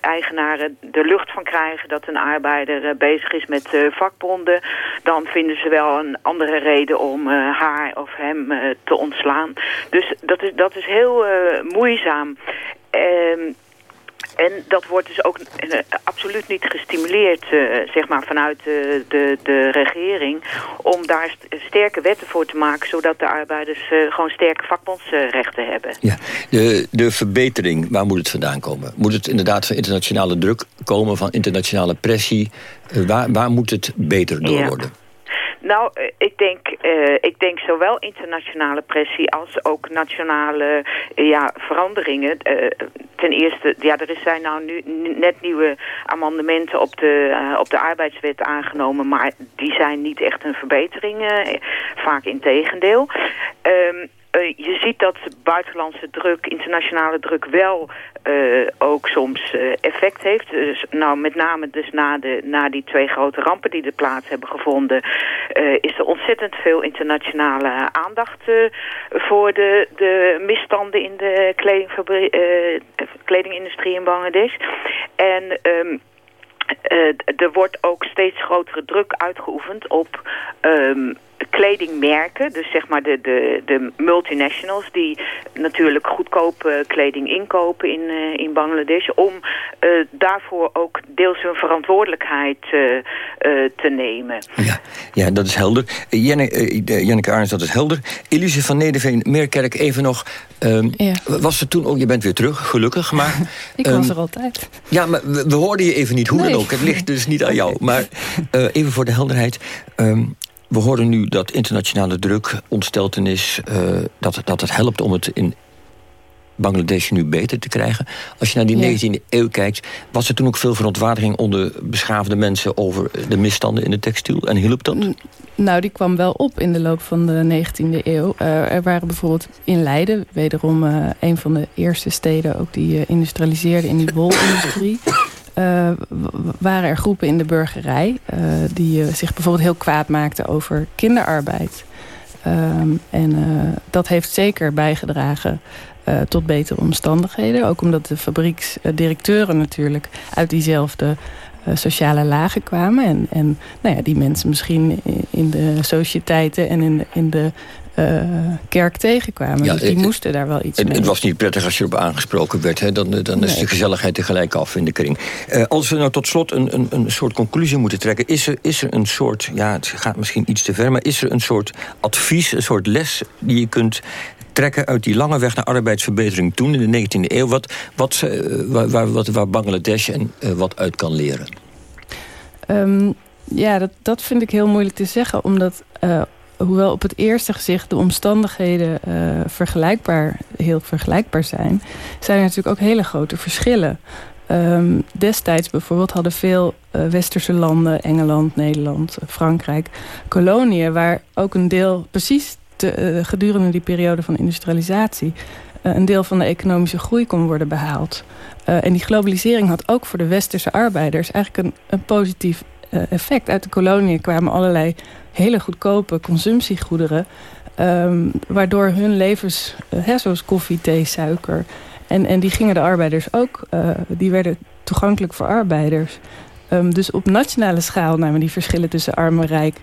eigenaren er lucht van krijgen dat een arbeider bezig is met vakbonden, dan vinden ze wel een andere reden om haar of hem te ontslaan. Dus dat is, dat is heel moeizaam. Ehm, en dat wordt dus ook uh, absoluut niet gestimuleerd, uh, zeg maar, vanuit de, de, de regering... om daar st sterke wetten voor te maken... zodat de arbeiders uh, gewoon sterke vakbondsrechten hebben. Ja, de, de verbetering, waar moet het vandaan komen? Moet het inderdaad van internationale druk komen, van internationale pressie? waar, waar moet het beter door worden? Nou, eh, ik denk, uh, ik denk zowel internationale pressie als ook nationale uh, ja, veranderingen. Ten eerste, ja, er zijn nou nu net nieuwe amendementen op de, op de arbeidswet aangenomen, maar die zijn niet echt een verbetering, vaak in tegendeel. Uh, je ziet dat buitenlandse druk, internationale druk wel uh, ook soms uh, effect heeft. Dus, nou, met name dus na, de, na die twee grote rampen die er plaats hebben gevonden... is er ontzettend veel internationale aandacht voor de, de misstanden in de kledingindustrie in Bangladesh. En... Uh, er wordt ook steeds grotere druk uitgeoefend op um, kledingmerken. Dus zeg maar de, de, de multinationals die natuurlijk goedkope kleding inkopen in, uh, in Bangladesh. Om uh, daarvoor ook deels hun verantwoordelijkheid te nemen. Ja, ja, dat is helder. Janneke, Janneke Arns, dat is helder. Elise van Nederveen, Meerkerk, even nog. Um, ja. Was er toen ook, je bent weer terug, gelukkig. Maar, Ik was um, er altijd. Ja, maar we, we hoorden je even niet, hoe nee. dan ook. Het ligt dus niet aan jou. Maar uh, even voor de helderheid. Um, we horen nu dat internationale druk, ontsteltenis... Uh, dat, dat het helpt om het in Bangladesh nu beter te krijgen. Als je naar die 19e eeuw kijkt... was er toen ook veel verontwaardiging onder beschaafde mensen... over de misstanden in de textiel? En hielp dat? Nou, die kwam wel op in de loop van de 19e eeuw. Uh, er waren bijvoorbeeld in Leiden, wederom uh, een van de eerste steden... ook die uh, industrialiseerde in die wolindustrie... Uh, waren er groepen in de burgerij... Uh, die uh, zich bijvoorbeeld heel kwaad maakten over kinderarbeid. Um, en dat heeft zeker bijgedragen tot betere omstandigheden. Ook omdat de fabrieksdirecteuren natuurlijk uit diezelfde sociale lagen kwamen. En, en nou ja, die mensen misschien in de sociëteiten en in de, in de uh, kerk tegenkwamen. Ja, dus die het, moesten daar wel iets het, mee. Het was niet prettig als je erop aangesproken werd. Hè? Dan, dan nee. is de gezelligheid tegelijk af in de kring. Uh, als we nou tot slot een, een, een soort conclusie moeten trekken... Is er, is er een soort, ja, het gaat misschien iets te ver... maar is er een soort advies, een soort les die je kunt trekken uit die lange weg naar arbeidsverbetering toen in de 19e eeuw... wat, wat, uh, waar, wat, waar Bangladesh en wat uit kan leren? Um, ja, dat, dat vind ik heel moeilijk te zeggen, omdat hoewel op het eerste gezicht de omstandigheden vergelijkbaar, heel vergelijkbaar zijn, zijn er natuurlijk ook hele grote verschillen. Um, destijds bijvoorbeeld hadden veel westerse landen, Engeland, Nederland, Frankrijk, koloniën waar ook een deel, precies te, uh, gedurende die periode van industrialisatie, een deel van de economische groei kon worden behaald. en die globalisering had ook voor de westerse arbeiders eigenlijk een, een positief effect. Uit de koloniën kwamen allerlei hele goedkope consumptiegoederen. Um, waardoor hun levens, zoals koffie, thee, suiker... En, en die gingen de arbeiders ook, die werden toegankelijk voor arbeiders. Um, dus op nationale schaal namen die verschillen tussen arm en rijk...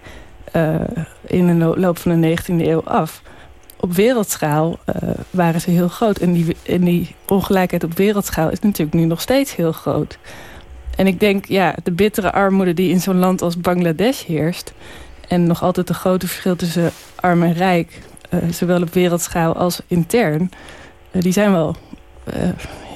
Uh, in de loop van de 19e eeuw af. Op wereldschaal waren ze heel groot. En die, die ongelijkheid op wereldschaal is natuurlijk nu nog steeds heel groot. En ik denk, ja, de bittere armoede die in zo'n land als Bangladesh heerst... En nog altijd een grote verschil tussen arm en rijk. Uh, zowel op wereldschaal als intern. Die zijn wel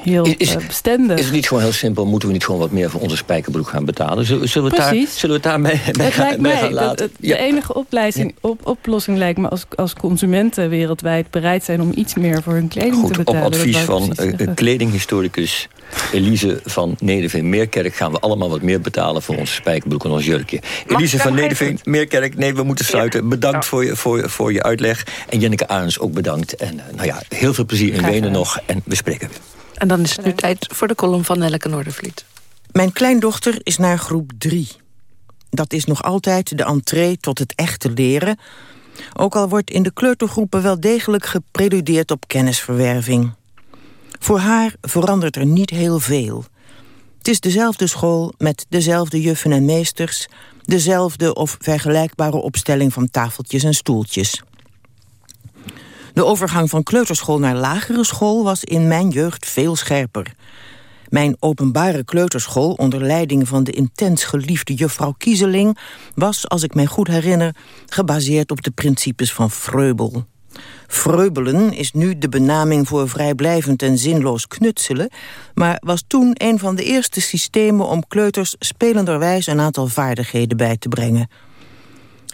heel is, bestendig. Is het niet gewoon heel simpel? Moeten we niet gewoon wat meer voor onze spijkerbroek gaan betalen? Zullen, zullen, we, daar, zullen we het daarmee mee, gaan, mee gaan laten? Dat, ja. De enige opleiding, op, oplossing lijkt me als, als consumenten wereldwijd bereid zijn... om iets meer voor hun kleding Goed, te betalen. Op advies van kledinghistoricus Elise van Nederveen-Meerkerk... gaan we allemaal wat meer betalen voor onze spijkerbroek en ons jurkje. Mag Elise van Nederveen-Meerkerk, nee, we moeten sluiten. Ja. Bedankt ja. voor, je, voor, voor je uitleg. En Jenneke Arens ook bedankt. En nou ja, heel veel plezier in Wenen nog. En we spreken weer. En dan is het nu tijd voor de column van Nelleke Noordervliet. Mijn kleindochter is naar groep 3. Dat is nog altijd de entree tot het echte leren... Ook al wordt in de kleutergroepen wel degelijk gepreludeerd op kennisverwerving. Voor haar verandert er niet heel veel. Het is dezelfde school met dezelfde juffen en meesters... dezelfde of vergelijkbare opstelling van tafeltjes en stoeltjes. De overgang van kleuterschool naar lagere school was in mijn jeugd veel scherper. Mijn openbare kleuterschool onder leiding van de intens geliefde juffrouw Kiezeling... was, als ik mij goed herinner, gebaseerd op de principes van Freubel. Vreubelen is nu de benaming voor vrijblijvend en zinloos knutselen... maar was toen een van de eerste systemen om kleuters spelenderwijs een aantal vaardigheden bij te brengen.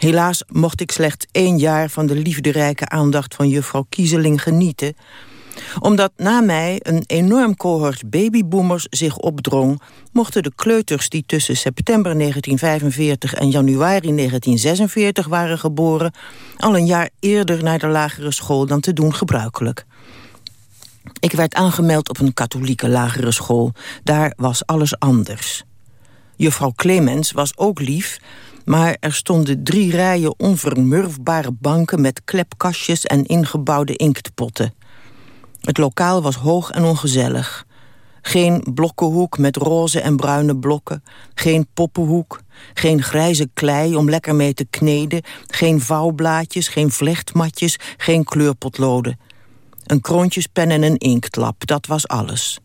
Helaas mocht ik slechts één jaar van de liefderijke aandacht van juffrouw Kiezeling genieten omdat na mij een enorm cohort babyboomers zich opdrong... mochten de kleuters die tussen september 1945 en januari 1946 waren geboren... al een jaar eerder naar de lagere school dan te doen gebruikelijk. Ik werd aangemeld op een katholieke lagere school. Daar was alles anders. Juffrouw Clemens was ook lief... maar er stonden drie rijen onvermurfbare banken... met klepkastjes en ingebouwde inktpotten. Het lokaal was hoog en ongezellig. Geen blokkenhoek met roze en bruine blokken. Geen poppenhoek. Geen grijze klei om lekker mee te kneden. Geen vouwblaadjes, geen vlechtmatjes, geen kleurpotloden. Een kroontjespen en een inktlap, dat was alles.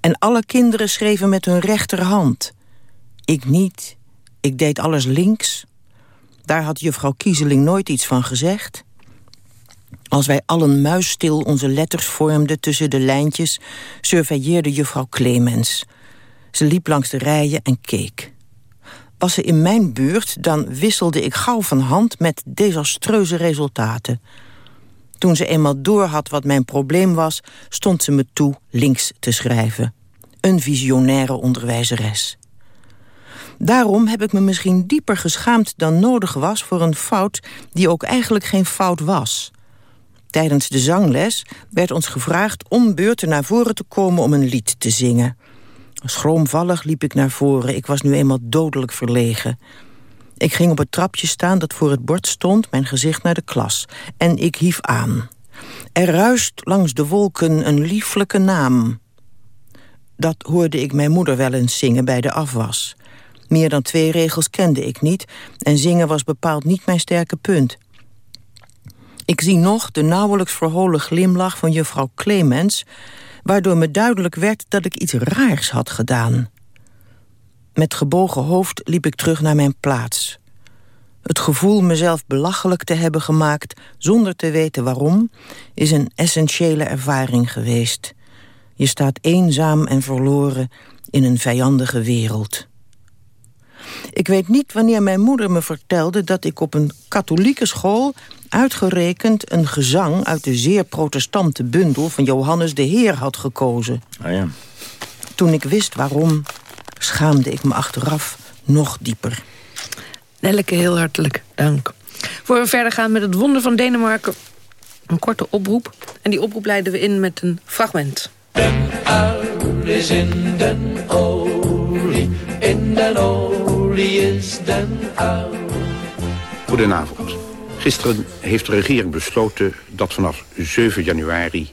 En alle kinderen schreven met hun rechterhand. Ik niet. Ik deed alles links. Daar had juffrouw Kiezeling nooit iets van gezegd. Als wij allen muisstil onze letters vormden tussen de lijntjes... surveilleerde juffrouw Clemens. Ze liep langs de rijen en keek. Was ze in mijn buurt, dan wisselde ik gauw van hand... met desastreuze resultaten. Toen ze eenmaal doorhad wat mijn probleem was... stond ze me toe links te schrijven. Een visionaire onderwijzeres. Daarom heb ik me misschien dieper geschaamd dan nodig was... voor een fout die ook eigenlijk geen fout was... Tijdens de zangles werd ons gevraagd om beurten naar voren te komen om een lied te zingen. Schroomvallig liep ik naar voren, ik was nu eenmaal dodelijk verlegen. Ik ging op het trapje staan dat voor het bord stond, mijn gezicht naar de klas. En ik hief aan. Er ruist langs de wolken een lieflijke naam. Dat hoorde ik mijn moeder wel eens zingen bij de afwas. Meer dan twee regels kende ik niet... en zingen was bepaald niet mijn sterke punt. Ik zie nog de nauwelijks verholen glimlach van juffrouw Clemens... waardoor me duidelijk werd dat ik iets raars had gedaan. Met gebogen hoofd liep ik terug naar mijn plaats. Het gevoel mezelf belachelijk te hebben gemaakt... zonder te weten waarom, is een essentiële ervaring geweest. Je staat eenzaam en verloren in een vijandige wereld. Ik weet niet wanneer mijn moeder me vertelde dat ik op een katholieke school uitgerekend een gezang uit de zeer protestante bundel van Johannes de Heer had gekozen. Ah ja. Toen ik wist waarom, schaamde ik me achteraf nog dieper. Nelleke, heel hartelijk dank. Voor we verder gaan met het wonder van Denemarken, een korte oproep. En die oproep leiden we in met een fragment. Den uil is in den olie, in den olie is den uil. Goedenavond. Gisteren heeft de regering besloten dat vanaf 7 januari...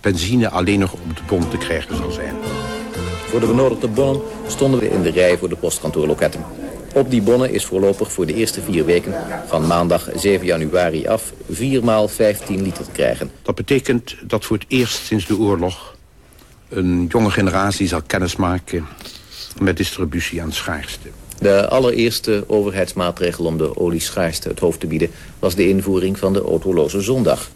benzine alleen nog op de bon te krijgen zal zijn. Voor de benodigde bonnen stonden we in de rij voor de postkantoorloketten. Op die bonnen is voorlopig voor de eerste vier weken van maandag 7 januari af 4 maal 15 liter te krijgen. Dat betekent dat voor het eerst sinds de oorlog een jonge generatie zal kennismaken met distributie aan schaarste. De allereerste overheidsmaatregel om de olieschaarste het hoofd te bieden... was de invoering van de autoloze zondag.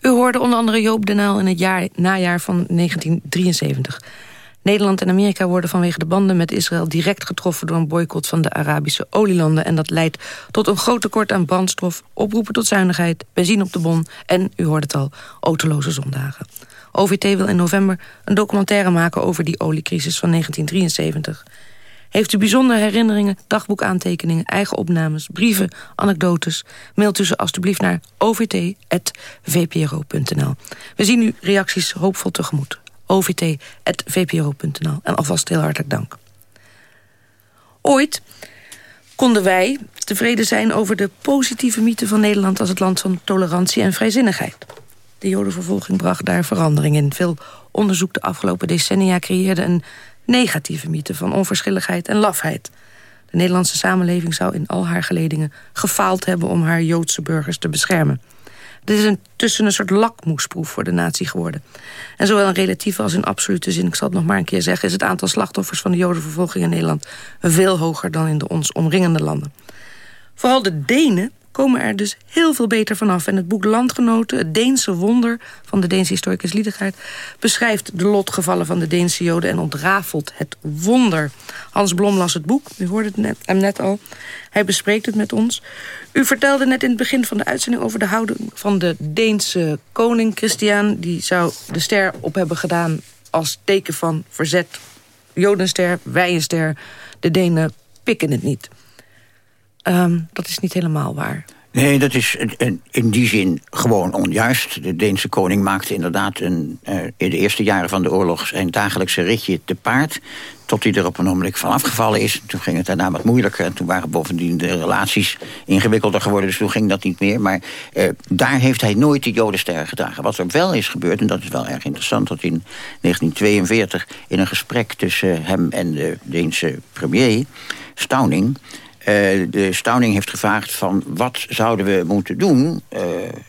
U hoorde onder andere Joop de Naal in het jaar, najaar van 1973. Nederland en Amerika worden vanwege de banden met Israël... direct getroffen door een boycott van de Arabische olielanden. En dat leidt tot een groot tekort aan brandstof... oproepen tot zuinigheid, benzine op de bon... en, u hoort het al, autoloze zondagen. OVT wil in november een documentaire maken over die oliecrisis van 1973... Heeft u bijzondere herinneringen, dagboekaantekeningen, eigen opnames, brieven, anekdotes? Mailt u ze alstublieft naar ovt.vpro.nl. We zien uw reacties hoopvol tegemoet. ovt.vpro.nl. En alvast heel hartelijk dank. Ooit konden wij tevreden zijn over de positieve mythe van Nederland... als het land van tolerantie en vrijzinnigheid. De jodenvervolging bracht daar verandering in. Veel onderzoek de afgelopen decennia creëerde een negatieve mythe... van onverschilligheid en lafheid. De Nederlandse samenleving zou in al haar geledingen gefaald hebben... om haar Joodse burgers te beschermen. Dit is intussen een soort lakmoesproef voor de natie geworden. En zowel in relatieve als in absolute zin, ik zal het nog maar een keer zeggen... is het aantal slachtoffers van de jodenvervolging in Nederland... veel hoger dan in de ons omringende landen. Vooral de Denen komen er dus heel veel beter vanaf. En het boek Landgenoten, het Deense wonder van de Deense historicus Liedigheid... beschrijft de lotgevallen van de Deense Joden en ontrafelt het wonder. Hans Blom las het boek, u hoorde het net, hem net al. Hij bespreekt het met ons. U vertelde net in het begin van de uitzending over de houding van de Deense koning Christian. Die zou de ster op hebben gedaan als teken van verzet. Jodenster, Wijenster. De Denen pikken het niet. Ehm, dat is niet helemaal waar. Nee, dat is in die zin gewoon onjuist. De Deense koning maakte inderdaad een, uh, in de eerste jaren van de oorlog... zijn dagelijkse ritje te paard, tot hij er op een ogenblik van afgevallen is. Toen ging het daarna wat moeilijker. En toen waren bovendien de relaties ingewikkelder geworden... dus toen ging dat niet meer. Maar uh, daar heeft hij nooit de jodenster gedragen. Wat er wel is gebeurd, en dat is wel erg interessant... dat in 1942 in een gesprek tussen hem en de Deense premier... Stauning de Stauning heeft gevraagd van wat zouden we moeten doen, uh,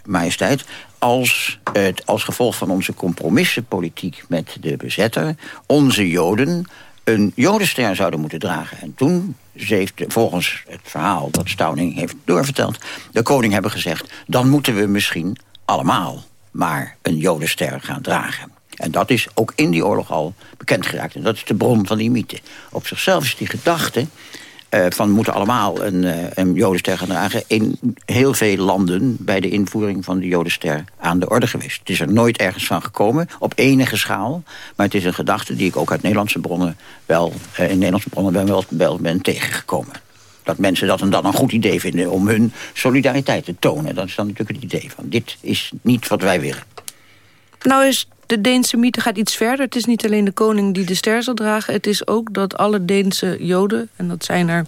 majesteit... Als, het, als gevolg van onze compromissenpolitiek met de bezetter... onze Joden een jodenster zouden moeten dragen. En toen heeft, volgens het verhaal dat Stauning heeft doorverteld... de koning hebben gezegd, dan moeten we misschien allemaal maar een jodenster gaan dragen. En dat is ook in die oorlog al bekend geraakt. En dat is de bron van die mythe. Op zichzelf is die gedachte uh, van moeten allemaal een, uh, een jodenster gaan dragen... in heel veel landen bij de invoering van de jodenster aan de orde geweest. Het is er nooit ergens van gekomen, op enige schaal. Maar het is een gedachte die ik ook uit Nederlandse bronnen wel, uh, in Nederlandse bronnen wel, wel ben tegengekomen. Dat mensen dat en dan een goed idee vinden om hun solidariteit te tonen. Dat is dan natuurlijk het idee van dit is niet wat wij willen. Nou is de Deense mythe gaat iets verder. Het is niet alleen de koning die de ster zal dragen. Het is ook dat alle Deense joden, en dat zijn er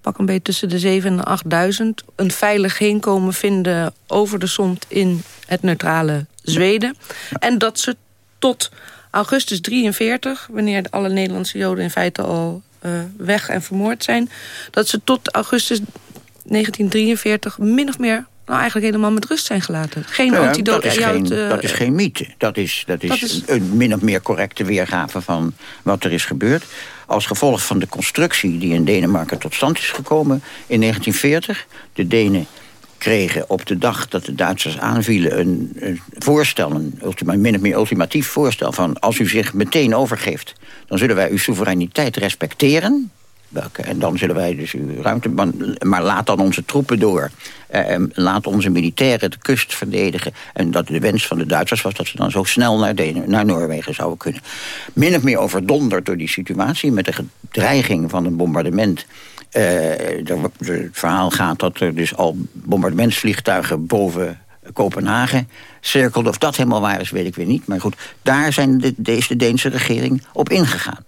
pak een beetje tussen de 7 en 8000... een veilig heenkomen vinden over de Somt in het neutrale Zweden. En dat ze tot augustus 43, wanneer alle Nederlandse joden in feite al uh, weg en vermoord zijn... dat ze tot augustus 1943 min of meer nou eigenlijk helemaal met rust zijn gelaten. Geen ja, antidote. Dat is, geen, dat is geen mythe. Dat is, dat is, dat is een min of meer correcte weergave van wat er is gebeurd. Als gevolg van de constructie die in Denemarken tot stand is gekomen in 1940. De Denen kregen op de dag dat de Duitsers aanvielen een, een voorstel, een ultima, min of meer ultimatief voorstel van als u zich meteen overgeeft, dan zullen wij uw soevereiniteit respecteren. En dan zullen wij dus uw ruimte... Maar, laat dan onze troepen door. Uh, laat onze militairen de kust verdedigen. En dat de wens van de Duitsers was dat ze dan zo snel naar, naar Noorwegen zouden kunnen. Min of meer overdonderd door die situatie... met de dreiging van een bombardement... Uh, het verhaal gaat dat er dus al bombardementsvliegtuigen boven Kopenhagen cirkelden. Of dat helemaal waar is, weet ik weer niet. Maar goed, daar zijn de, deze Deense regering op ingegaan.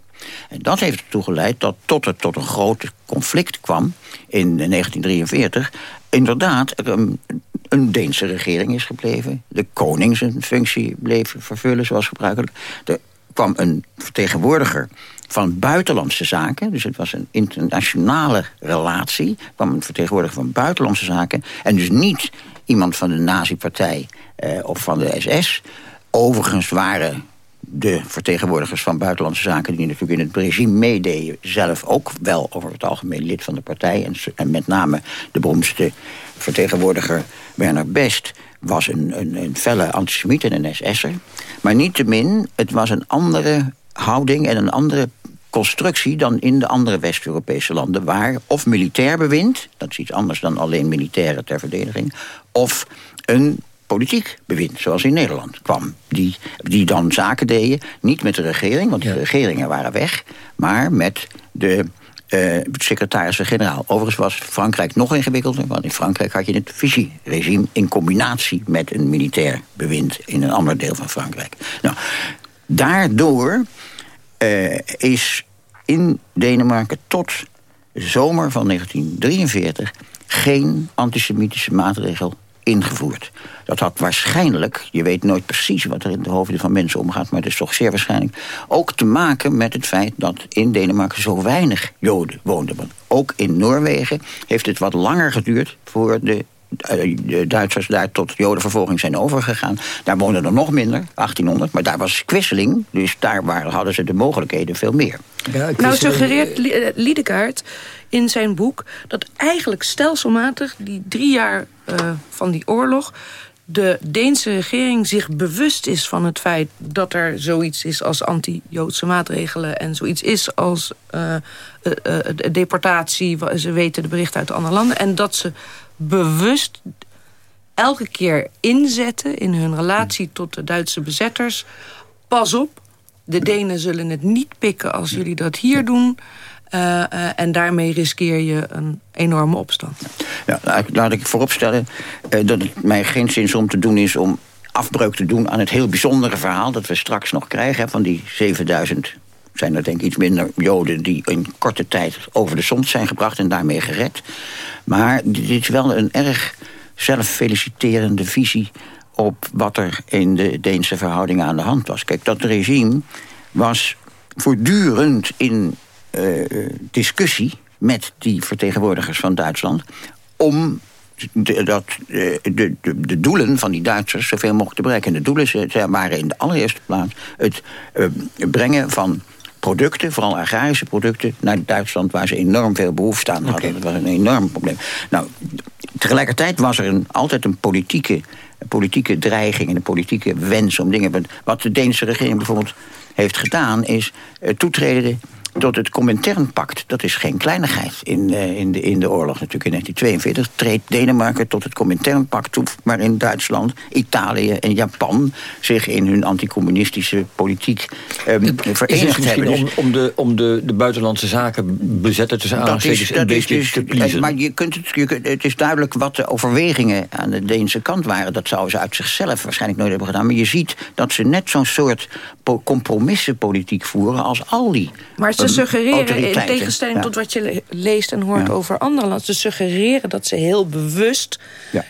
En dat heeft ertoe geleid dat tot het tot een groot conflict kwam in 1943. Inderdaad, een, een Deense regering is gebleven. De koning zijn functie bleef vervullen zoals gebruikelijk. Er kwam een vertegenwoordiger van buitenlandse zaken. Dus het was een internationale relatie. Er kwam een vertegenwoordiger van buitenlandse zaken. En dus niet iemand van de nazi-partij eh, of van de SS. Overigens waren de vertegenwoordigers van buitenlandse zaken... die natuurlijk in het regime meededen... zelf ook wel over het algemeen lid van de partij. En, met name de beroemdste vertegenwoordiger Werner Best... was een, een, een felle antisemiet en een SS'er. Maar niettemin, het was een andere houding en een andere constructie dan in de andere West-Europese landen... waar of militair bewind, dat is iets anders dan alleen militairen ter verdediging... of een politiek bewind, zoals in Nederland kwam. Die, die dan zaken deden, niet met de regering, want de regeringen waren weg... maar met de uh, secretaris-generaal. Overigens was Frankrijk nog ingewikkelder... want in Frankrijk had je het Vichy-regime... in combinatie met een militair bewind in een ander deel van Frankrijk. Nou, daardoor uh, is in Denemarken tot zomer van 1943 geen antisemitische maatregel ingevoerd. Dat had waarschijnlijk, je weet nooit precies wat er in de hoofden van mensen omgaat... maar het is toch zeer waarschijnlijk, ook te maken met het feit... dat in Denemarken zo weinig Joden woonden. Want ook in Noorwegen heeft het wat langer geduurd... voor de Duitsers daar tot jodenvervolging zijn overgegaan. Daar woonden er nog minder, 1800, maar daar was kwisseling. Dus daar waren, hadden ze de mogelijkheden veel meer. Ja, nou suggereert eh, Liedekaart in zijn boek... dat eigenlijk stelselmatig die drie jaar uh, van die oorlog de Deense regering zich bewust is van het feit... dat er zoiets is als anti-Joodse maatregelen... en zoiets is als uh, uh, deportatie. Ze weten de berichten uit andere landen. En dat ze bewust elke keer inzetten in hun relatie tot de Duitse bezetters. Pas op, de Denen zullen het niet pikken als jullie dat hier doen. Uh, uh, en daarmee riskeer je een enorme opstand. Ja, laat ik vooropstellen uh, dat het mij geen zin om te doen is... om afbreuk te doen aan het heel bijzondere verhaal... dat we straks nog krijgen van die 7000 zijn er denk ik iets minder Joden... die in korte tijd over de zond zijn gebracht en daarmee gered. Maar dit is wel een erg zelffeliciterende visie op wat er in de Deense verhoudingen aan de hand was. Kijk, dat regime was voortdurend in discussie met die vertegenwoordigers van Duitsland... om de, dat, de, de, de, doelen van die Duitsers zoveel mogelijk te bereiken. En de doelen waren in de allereerste plaats het uh, brengen van producten, vooral agrarische producten... naar Duitsland waar ze enorm veel behoefte aan hadden. Dat was een enorm probleem. Nou, tegelijkertijd was er een, altijd een politieke, een politieke dreiging... en een politieke wens om dingen... Wat de Deense regering bijvoorbeeld heeft gedaan... is uh, toetreden tot het Cominternpact. Dat is geen kleinigheid in, uh, in, de, in de oorlog natuurlijk. In 1942 treedt Denemarken tot het Cominternpact toe... waarin Duitsland, Italië en Japan... zich in hun anticommunistische politiek um, verenigd hebben. Dus, om, om, de, om de, de buitenlandse zaken bezetten tussen aanstekens een beetje dus, te pleasen. Maar je kunt het, je kunt, het is duidelijk wat de overwegingen aan de Deense kant waren. Dat zouden ze uit zichzelf waarschijnlijk nooit hebben gedaan. Maar je ziet dat ze net zo'n soort compromissenpolitiek voeren als al die... Maar ze suggereren, in tegenstelling tot wat je leest en hoort over andere landen... ze suggereren dat ze heel bewust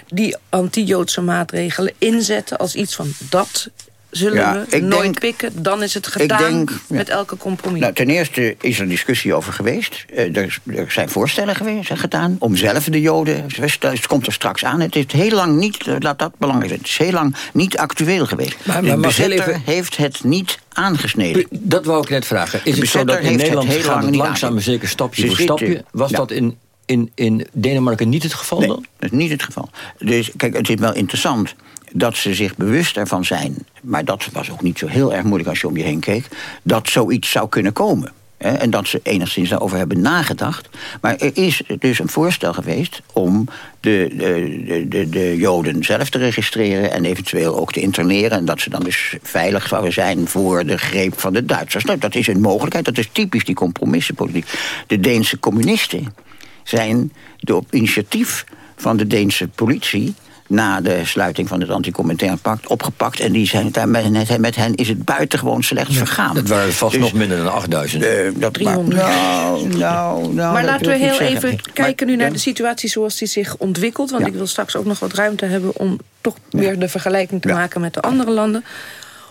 die anti-Joodse maatregelen inzetten... als iets van dat zullen we nooit pikken, dan is het gedaan denk, met elke compromis. Nou, ten eerste is er discussie over geweest. Uh, er, er, zijn voorstellen geweest, gedaan om zelf de Joden... Het komt er straks aan. Het is heel lang niet, eh, laat dat belangrijk zijn... het is heel lang niet actueel geweest. Maar, maar de bezetter even... heeft het niet aangesneden. Dat wou ik net vragen. Is het zo dat in Nederland gaat het langzaam maar zeker stapje voor stapje? Was dat in in, in Denemarken niet het geval nee, dan? dat is niet het geval. Dus kijk, het is wel interessant dat ze zich bewust ervan zijn... maar dat was ook niet zo heel erg moeilijk als je om je heen keek... dat zoiets zou kunnen komen. En dat ze enigszins daarover hebben nagedacht. Maar er is dus een voorstel geweest om de, de, de, de, Joden zelf te registreren... en eventueel ook te interneren. En dat ze dan dus veilig zouden zijn voor de greep van de Duitsers. Nou, dat is een mogelijkheid. Dat is typisch die compromissenpolitiek. De Deense communisten zijn op initiatief van de Deense politie na de sluiting van het anticommentaire pact opgepakt. En die zijn daar met, met hen is het buitengewoon slecht vergaan. Het waren vast dus, nog minder dan 8000. Uh, eh, dat 300. Maar, nou, nou, nou, maar laten we heel even kijken nu naar de situatie zoals die zich ontwikkelt. Want ik wil straks ook nog wat ruimte hebben om toch weer de vergelijking te maken met de andere landen.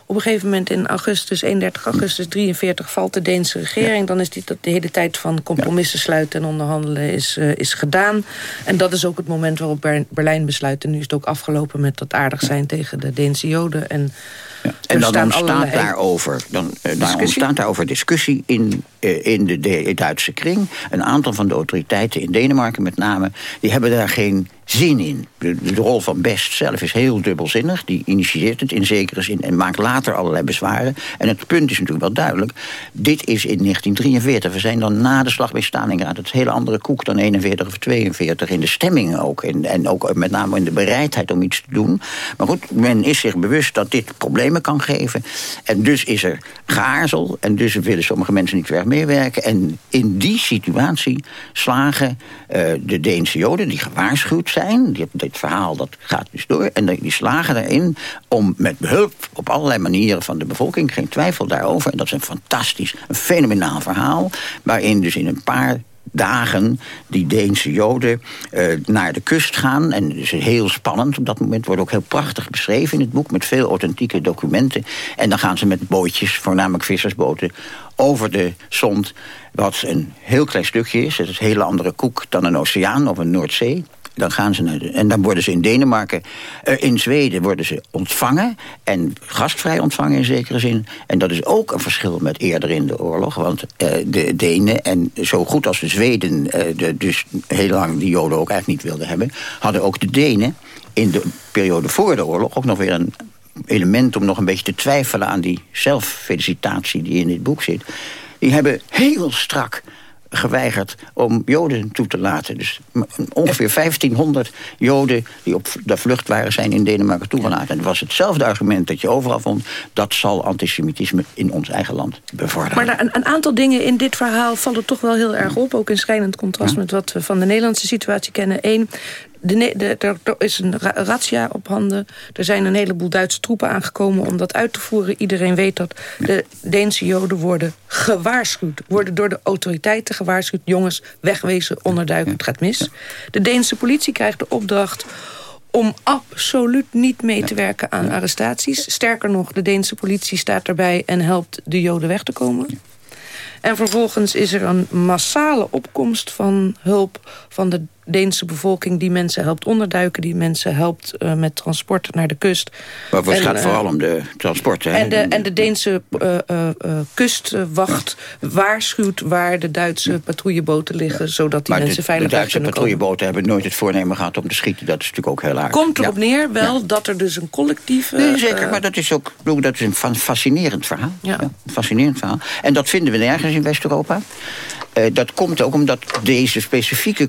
Op een gegeven moment in augustus, 31 augustus 43 valt de Deense regering. Dan is die, dat de hele tijd van compromissen sluiten en onderhandelen is, uh, is gedaan. En dat is ook het moment waarop Berlijn besluit. En nu is het ook afgelopen met dat aardig zijn tegen de Deense Joden. En ja. En dan ontstaat daarover, dan, uh, daar ontstaat daarover discussie in, in de, Duitse kring. Een aantal van de autoriteiten in Denemarken met name... die hebben daar geen zin in. De, rol van Best zelf is heel dubbelzinnig. Die initieert het in zekere zin en maakt later allerlei bezwaren. En het punt is natuurlijk wel duidelijk. Dit is in 1943. We zijn dan na de slag bij Stalingrad. Het hele andere koek dan 41 of 42. In de stemming ook. En, en ook met name in de bereidheid om iets te doen. Maar goed, men is zich bewust dat dit problemen kan geven. En dus is er geaarzel. En dus willen sommige mensen niet weg meewerken. En in die situatie slagen uh, de Deense Joden, die gewaarschuwd zijn... Die, dit verhaal dat gaat dus door. En die slagen erin om met behulp op allerlei manieren van de bevolking... geen twijfel daarover. En dat is een fantastisch, een fenomenaal verhaal... waarin dus in een paar dagen die Deense Joden uh, naar de kust gaan. En het is heel spannend op dat moment. Wordt ook heel prachtig beschreven in het boek... met veel authentieke documenten. En dan gaan ze met bootjes, voornamelijk vissersboten... over de Zond, wat een heel klein stukje is. Het is een hele andere koek dan een oceaan of een Noordzee. Dan gaan ze naar de, en dan worden ze in Denemarken, uh, in Zweden worden ze ontvangen. En gastvrij ontvangen in zekere zin. En dat is ook een verschil met eerder in de oorlog. Want uh, de Denen, en zo goed als de Zweden, de, dus heel lang die Joden ook eigenlijk niet wilden hebben... hadden ook de Denen in de periode voor de oorlog ook nog weer een element om nog een beetje te twijfelen aan die zelffelicitatie die in dit boek zit. Die hebben heel strak geweigerd om Joden toe te laten. Dus ongeveer 1500 Joden die op de vlucht waren... zijn in Denemarken toegelaten. En het was hetzelfde argument dat je overal vond... dat zal antisemitisme in ons eigen land bevorderen. Maar een, een aantal dingen in dit verhaal vallen toch wel heel erg op. Ook in schrijnend contrast met wat we van de Nederlandse situatie kennen. Eén, de, de, er is een razzia op handen. Er zijn een heleboel Duitse troepen aangekomen om dat uit te voeren. Iedereen weet dat de Deense Joden worden gewaarschuwd. Worden door de autoriteiten gewaarschuwd. Jongens, wegwezen, onderduiken, het gaat mis. De Deense politie krijgt de opdracht om absoluut niet mee te werken aan arrestaties. Sterker nog, de Deense politie staat erbij en helpt de Joden weg te komen. En vervolgens is er een massale opkomst van hulp van de Deense bevolking... die mensen helpt onderduiken, die mensen helpt uh, met transport naar de kust. Maar het gaat uh, vooral om de transporten. En de, en de Deense uh, kustwacht waarschuwt waar de Duitse patrouilleboten liggen... Ja. zodat die maar mensen de, veilig de Duitse patrouilleboten hebben nooit het voornemen gehad om te schieten. Dat is natuurlijk ook heel aardig. Komt erop ja. neer wel dat er dus een collectief... Nee, zeker, maar dat is ook dat is een fascinerend verhaal. Ja. een fascinerend verhaal. En dat vinden we nergens in West-Europa. Uh, dat komt ook omdat deze specifieke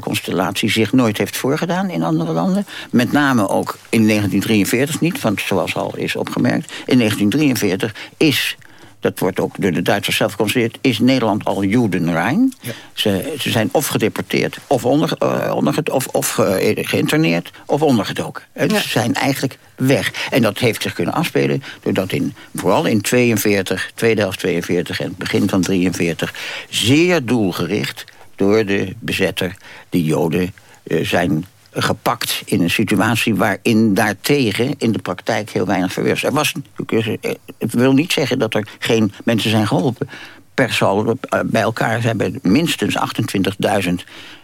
constellatie zich nooit heeft voorgedaan in andere landen. Met name ook in 1943 niet, want zoals al is opgemerkt... in 1943 is dat wordt ook door de Duitsers zelf geconstateerd... is Nederland al Judenrein. Ja. Ze, ze zijn of gedeporteerd, of, onder, uh, onder, of, of ge, geïnterneerd, of ondergedoken. Ja. Ze zijn eigenlijk weg. En dat heeft zich kunnen afspelen doordat in, vooral in 42, tweede helft 42 en het begin van 43... zeer doelgericht door de bezetter de Joden uh, zijn gepakt in een situatie waarin daartegen in de praktijk heel weinig verweers. Er was, het wil niet zeggen dat er geen mensen zijn geholpen. Per saldo, bij elkaar hebben minstens 28.000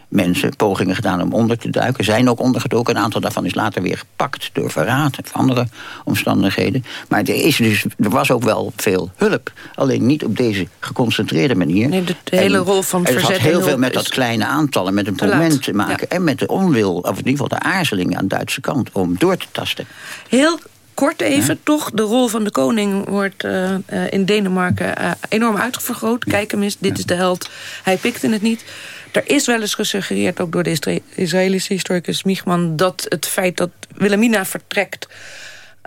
mensen pogingen gedaan om onder te duiken. Zijn ook ondergedoken. Een aantal daarvan is later weer gepakt door verraad of andere omstandigheden. Maar er, is dus, er was ook wel veel hulp. Alleen niet op deze geconcentreerde manier. Nee, de, de hele rol van het verzet had heel veel met dat kleine aantal en met een moment te maken. Ja. En met de onwil, of in ieder geval de aarzeling aan de Duitse kant om door te tasten. Heel kort even, ja. toch, de rol van de koning wordt uh, uh, in Denemarken uh, enorm uitvergroot. Kijk hem eens, dit ja. is de held. Hij pikte het niet. Er is wel eens gesuggereerd, ook door de Israëlische historicus Michman... dat het feit dat Wilhelmina vertrekt...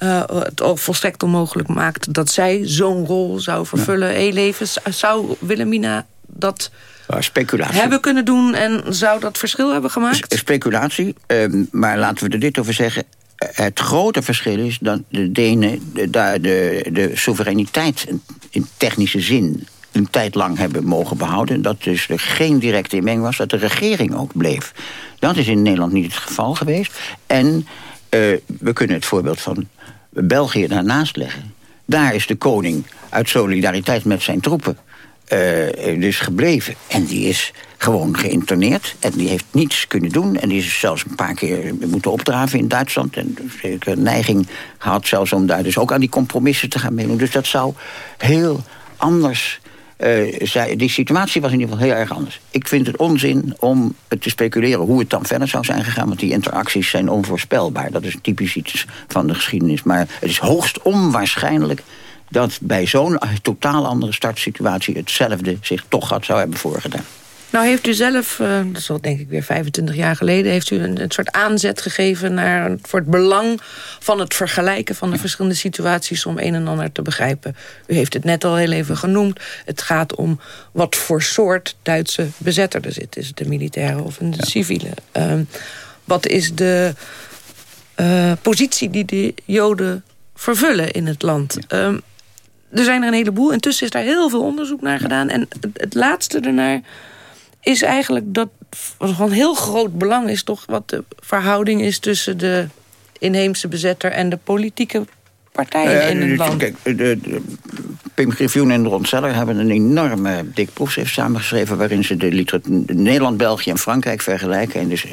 Uh, het volstrekt onmogelijk maakt dat zij zo'n rol zou vervullen. Ja. Hey, levens, zou Wilhelmina dat speculatie. hebben kunnen doen... en zou dat verschil hebben gemaakt? Speculatie, um, maar laten we er dit over zeggen het grote verschil is dat de Denen de, de, de, soevereiniteit in technische zin een tijd lang hebben mogen behouden. Dat dus er geen directe inmenging was, dat de regering ook bleef. Dat is in Nederland niet het geval geweest. En uh, we kunnen het voorbeeld van België daarnaast leggen. Daar is de koning uit solidariteit met zijn troepen uh, dus gebleven. En die is gewoon geïnterneerd. En die heeft niets kunnen doen. En die is zelfs een paar keer moeten opdraven in Duitsland. En zeker een neiging gehad zelfs om daar dus ook aan die compromissen te gaan meedoen. Dus dat zou heel anders... Uh, die situatie was in ieder geval heel erg anders. Ik vind het onzin om te speculeren hoe het dan verder zou zijn gegaan. Want die interacties zijn onvoorspelbaar. Dat is typisch iets van de geschiedenis. Maar het is hoogst onwaarschijnlijk dat bij zo'n totaal andere startsituatie... hetzelfde zich toch had zou hebben voorgedaan. Nou heeft u zelf, uh, dat is al denk ik weer 25 jaar geleden... heeft u een, een, soort aanzet gegeven naar, voor het belang van het vergelijken... van de verschillende situaties om een en ander te begrijpen. U heeft het net al heel even genoemd. Het gaat om wat voor soort Duitse bezetter er zit. Is het een militaire of een ja. civiele? Uh, wat is de uh, positie die de Joden vervullen in het land? Ja. Um, er zijn er een heleboel. Intussen is daar heel veel onderzoek naar gedaan. En het, het laatste ernaar is eigenlijk dat wat van heel groot belang is toch... wat de verhouding is tussen de inheemse bezetter... en de politieke partijen in het land. Kijk, de, de, Pim Griffioen en Ron Seller hebben een enorme dik proefschrift samengeschreven... waarin ze de, de Nederland, België en Frankrijk vergelijken. En dus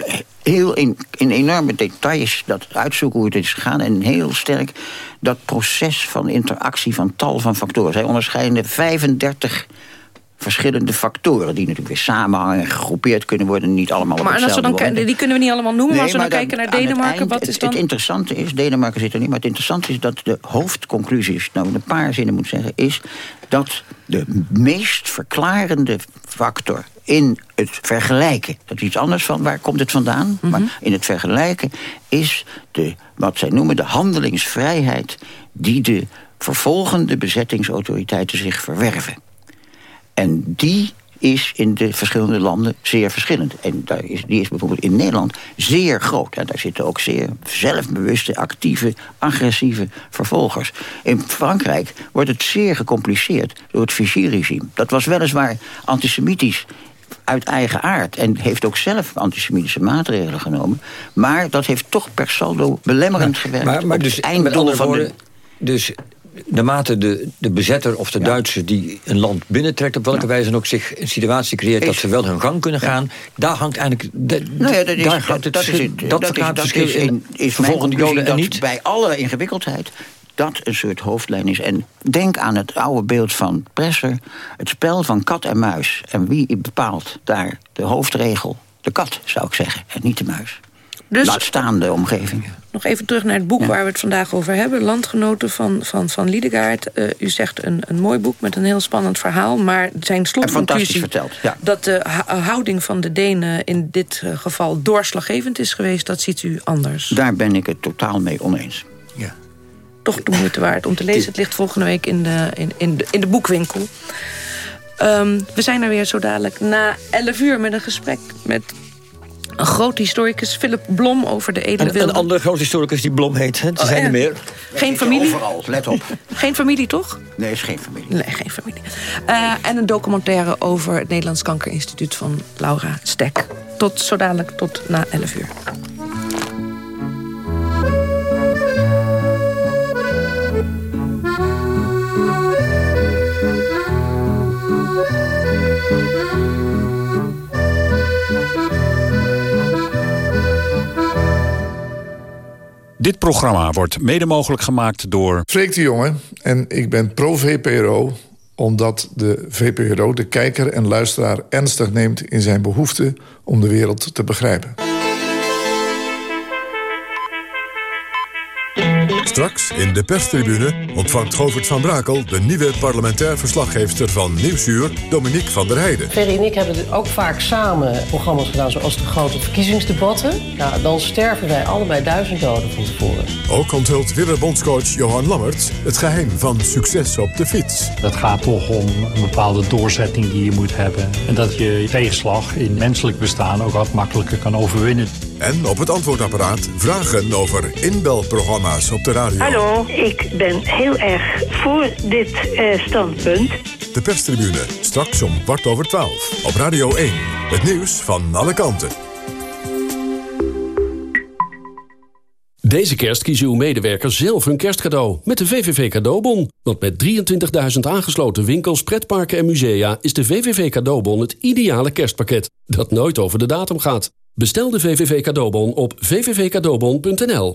heel in, in enorme details dat uitzoeken hoe het is gegaan. En heel sterk dat proces van interactie van tal van factoren. Zij onderscheiden 35 verschillende factoren... die natuurlijk weer samenhangen en gegroepeerd kunnen worden... niet allemaal maar op als we dan moment. Die kunnen we niet allemaal noemen, maar als we dan, kijken naar Denemarken... wat het, is dan... Het interessante is, Denemarken zit er niet... maar het interessante is dat de hoofdconclusie is... nou, in een paar zinnen moet zeggen... is dat de meest verklarende factor in het vergelijken... dat is iets anders van waar komt het vandaan... Mhm. maar in het vergelijken is de, wat zij noemen de handelingsvrijheid... die de vervolgende bezettingsautoriteiten zich verwerven. En die is in de verschillende landen zeer verschillend. En daar is, die is bijvoorbeeld in Nederland zeer groot. En daar zitten ook zeer zelfbewuste, actieve, agressieve vervolgers. In Frankrijk wordt het zeer gecompliceerd door het Vichy-regime. Dat was weliswaar antisemitisch uit eigen aard. En heeft ook zelf antisemitische maatregelen genomen. Maar dat heeft toch per saldo belemmerend gewerkt. Maar, dus, het einddoel van de dus naarmate de, de bezetter of de Duitser die een land binnentrekt... op welke wijze dan ook zich een situatie creëert... dat ze wel hun gang kunnen gaan, daar hangt eigenlijk... De, Nou ja, dat is, daar gaat het dat is, dat dat is, verschil in vervolgende joden en niet. bij alle ingewikkeldheid dat een soort hoofdlijn is. En denk aan het oude beeld van Presser. Het spel van kat en muis. En wie bepaalt daar de hoofdregel? De kat, zou ik zeggen, en niet de muis. Dus- Laat staan de omgeving. Nog even terug naar het boek waar we het vandaag over hebben. Landgenoten van, van, van Liedegaard. Eh, u zegt een, een mooi boek met een heel spannend verhaal. Maar zijn slotconclusie... verteld, ja. dat de houding van de Denen in dit eh, geval doorslaggevend is geweest... dat ziet u anders. Daar ben ik het totaal mee oneens. Toch de moeite waard om te lezen. Het ligt volgende week in de, in, in de, in de boekwinkel. Ehm, we zijn er weer zo dadelijk na 11 uur met een gesprek met een groot historicus, Philip Blom, over de edele En wilde. een andere grote historicus die Blom heet. Hè? Oh, zijn er meer. Geen familie? Overal, let op. Geen familie, toch? Nee, is geen familie. Nee, geen familie. Eh, en een documentaire over het Nederlands Kankerinstituut van Laura Stek. Tot zo dadelijk, tot na 11 uur. Dit programma wordt mede mogelijk gemaakt door... Freek de Jonge en ik ben pro-VPRO... omdat de VPRO de kijker en luisteraar ernstig neemt... in zijn behoefte om de wereld te begrijpen. Straks in de perstribune ontvangt Govert van Brakel... de nieuwe parlementair verslaggeefster van Nieuwsuur, Dominique van der Heijden. Ferry en ik hebben ook vaak samen programma's gedaan... zoals de grote verkiezingsdebatten. Ja, dan sterven wij allebei duizend doden van tevoren. Ook onthult wielerbondscoach Johan Lammert... het geheim van succes op de fiets. Het gaat toch om een bepaalde doorzetting die je moet hebben. En dat je tegenslag in menselijk bestaan ook wat makkelijker kan overwinnen. En op het antwoordapparaat vragen over inbelprogramma's op de radio. Hallo, ik ben heel erg voor dit eh, standpunt. De perstribune, straks om kwart over twaalf. Op Radio 1, het nieuws van alle kanten. Deze kerst kiezen uw medewerkers zelf hun kerstcadeau met de VVV Cadeaubon. Want met 23.000 aangesloten winkels, pretparken en musea... is de VVV Cadeaubon het ideale kerstpakket dat nooit over de datum gaat. Bestel de VVV Cadeaubon op vvvcadeaubon.nl.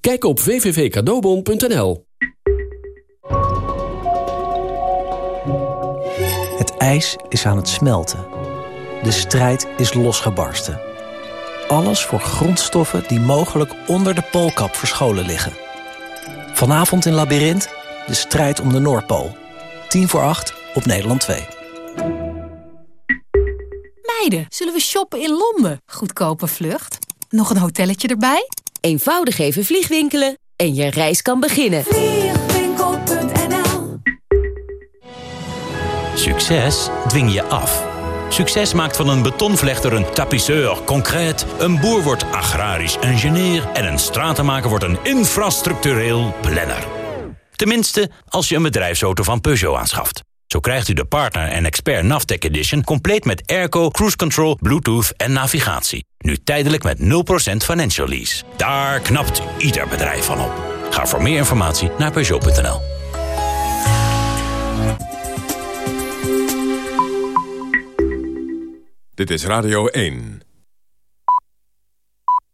Kijk op vvvcadeaubon.nl. Het ijs is aan het smelten. De strijd is losgebarsten. Alles voor grondstoffen die mogelijk onder de poolkap verscholen liggen. Vanavond in Labyrinth, de strijd om de Noordpool. 10 voor 8 op Nederland 2. meiden, zullen we shoppen in Londen? Goedkope vlucht. Nog een hotelletje erbij? Eenvoudig even vliegwinkelen en je reis kan beginnen. Vliegwinkel.nl Succes dwing je af. Succes maakt van een betonvlechter een tapisseur concreet... een boer wordt agrarisch ingenieur... en een stratenmaker wordt een infrastructureel planner. Tenminste, als je een bedrijfsauto van Peugeot aanschaft. Zo krijgt u de Partner en Expert Navtech Edition... compleet met airco, cruise control, bluetooth en navigatie. Nu tijdelijk met 0% financial lease. Daar knapt ieder bedrijf van op. Ga voor meer informatie naar Peugeot.nl. Dit is Radio 1.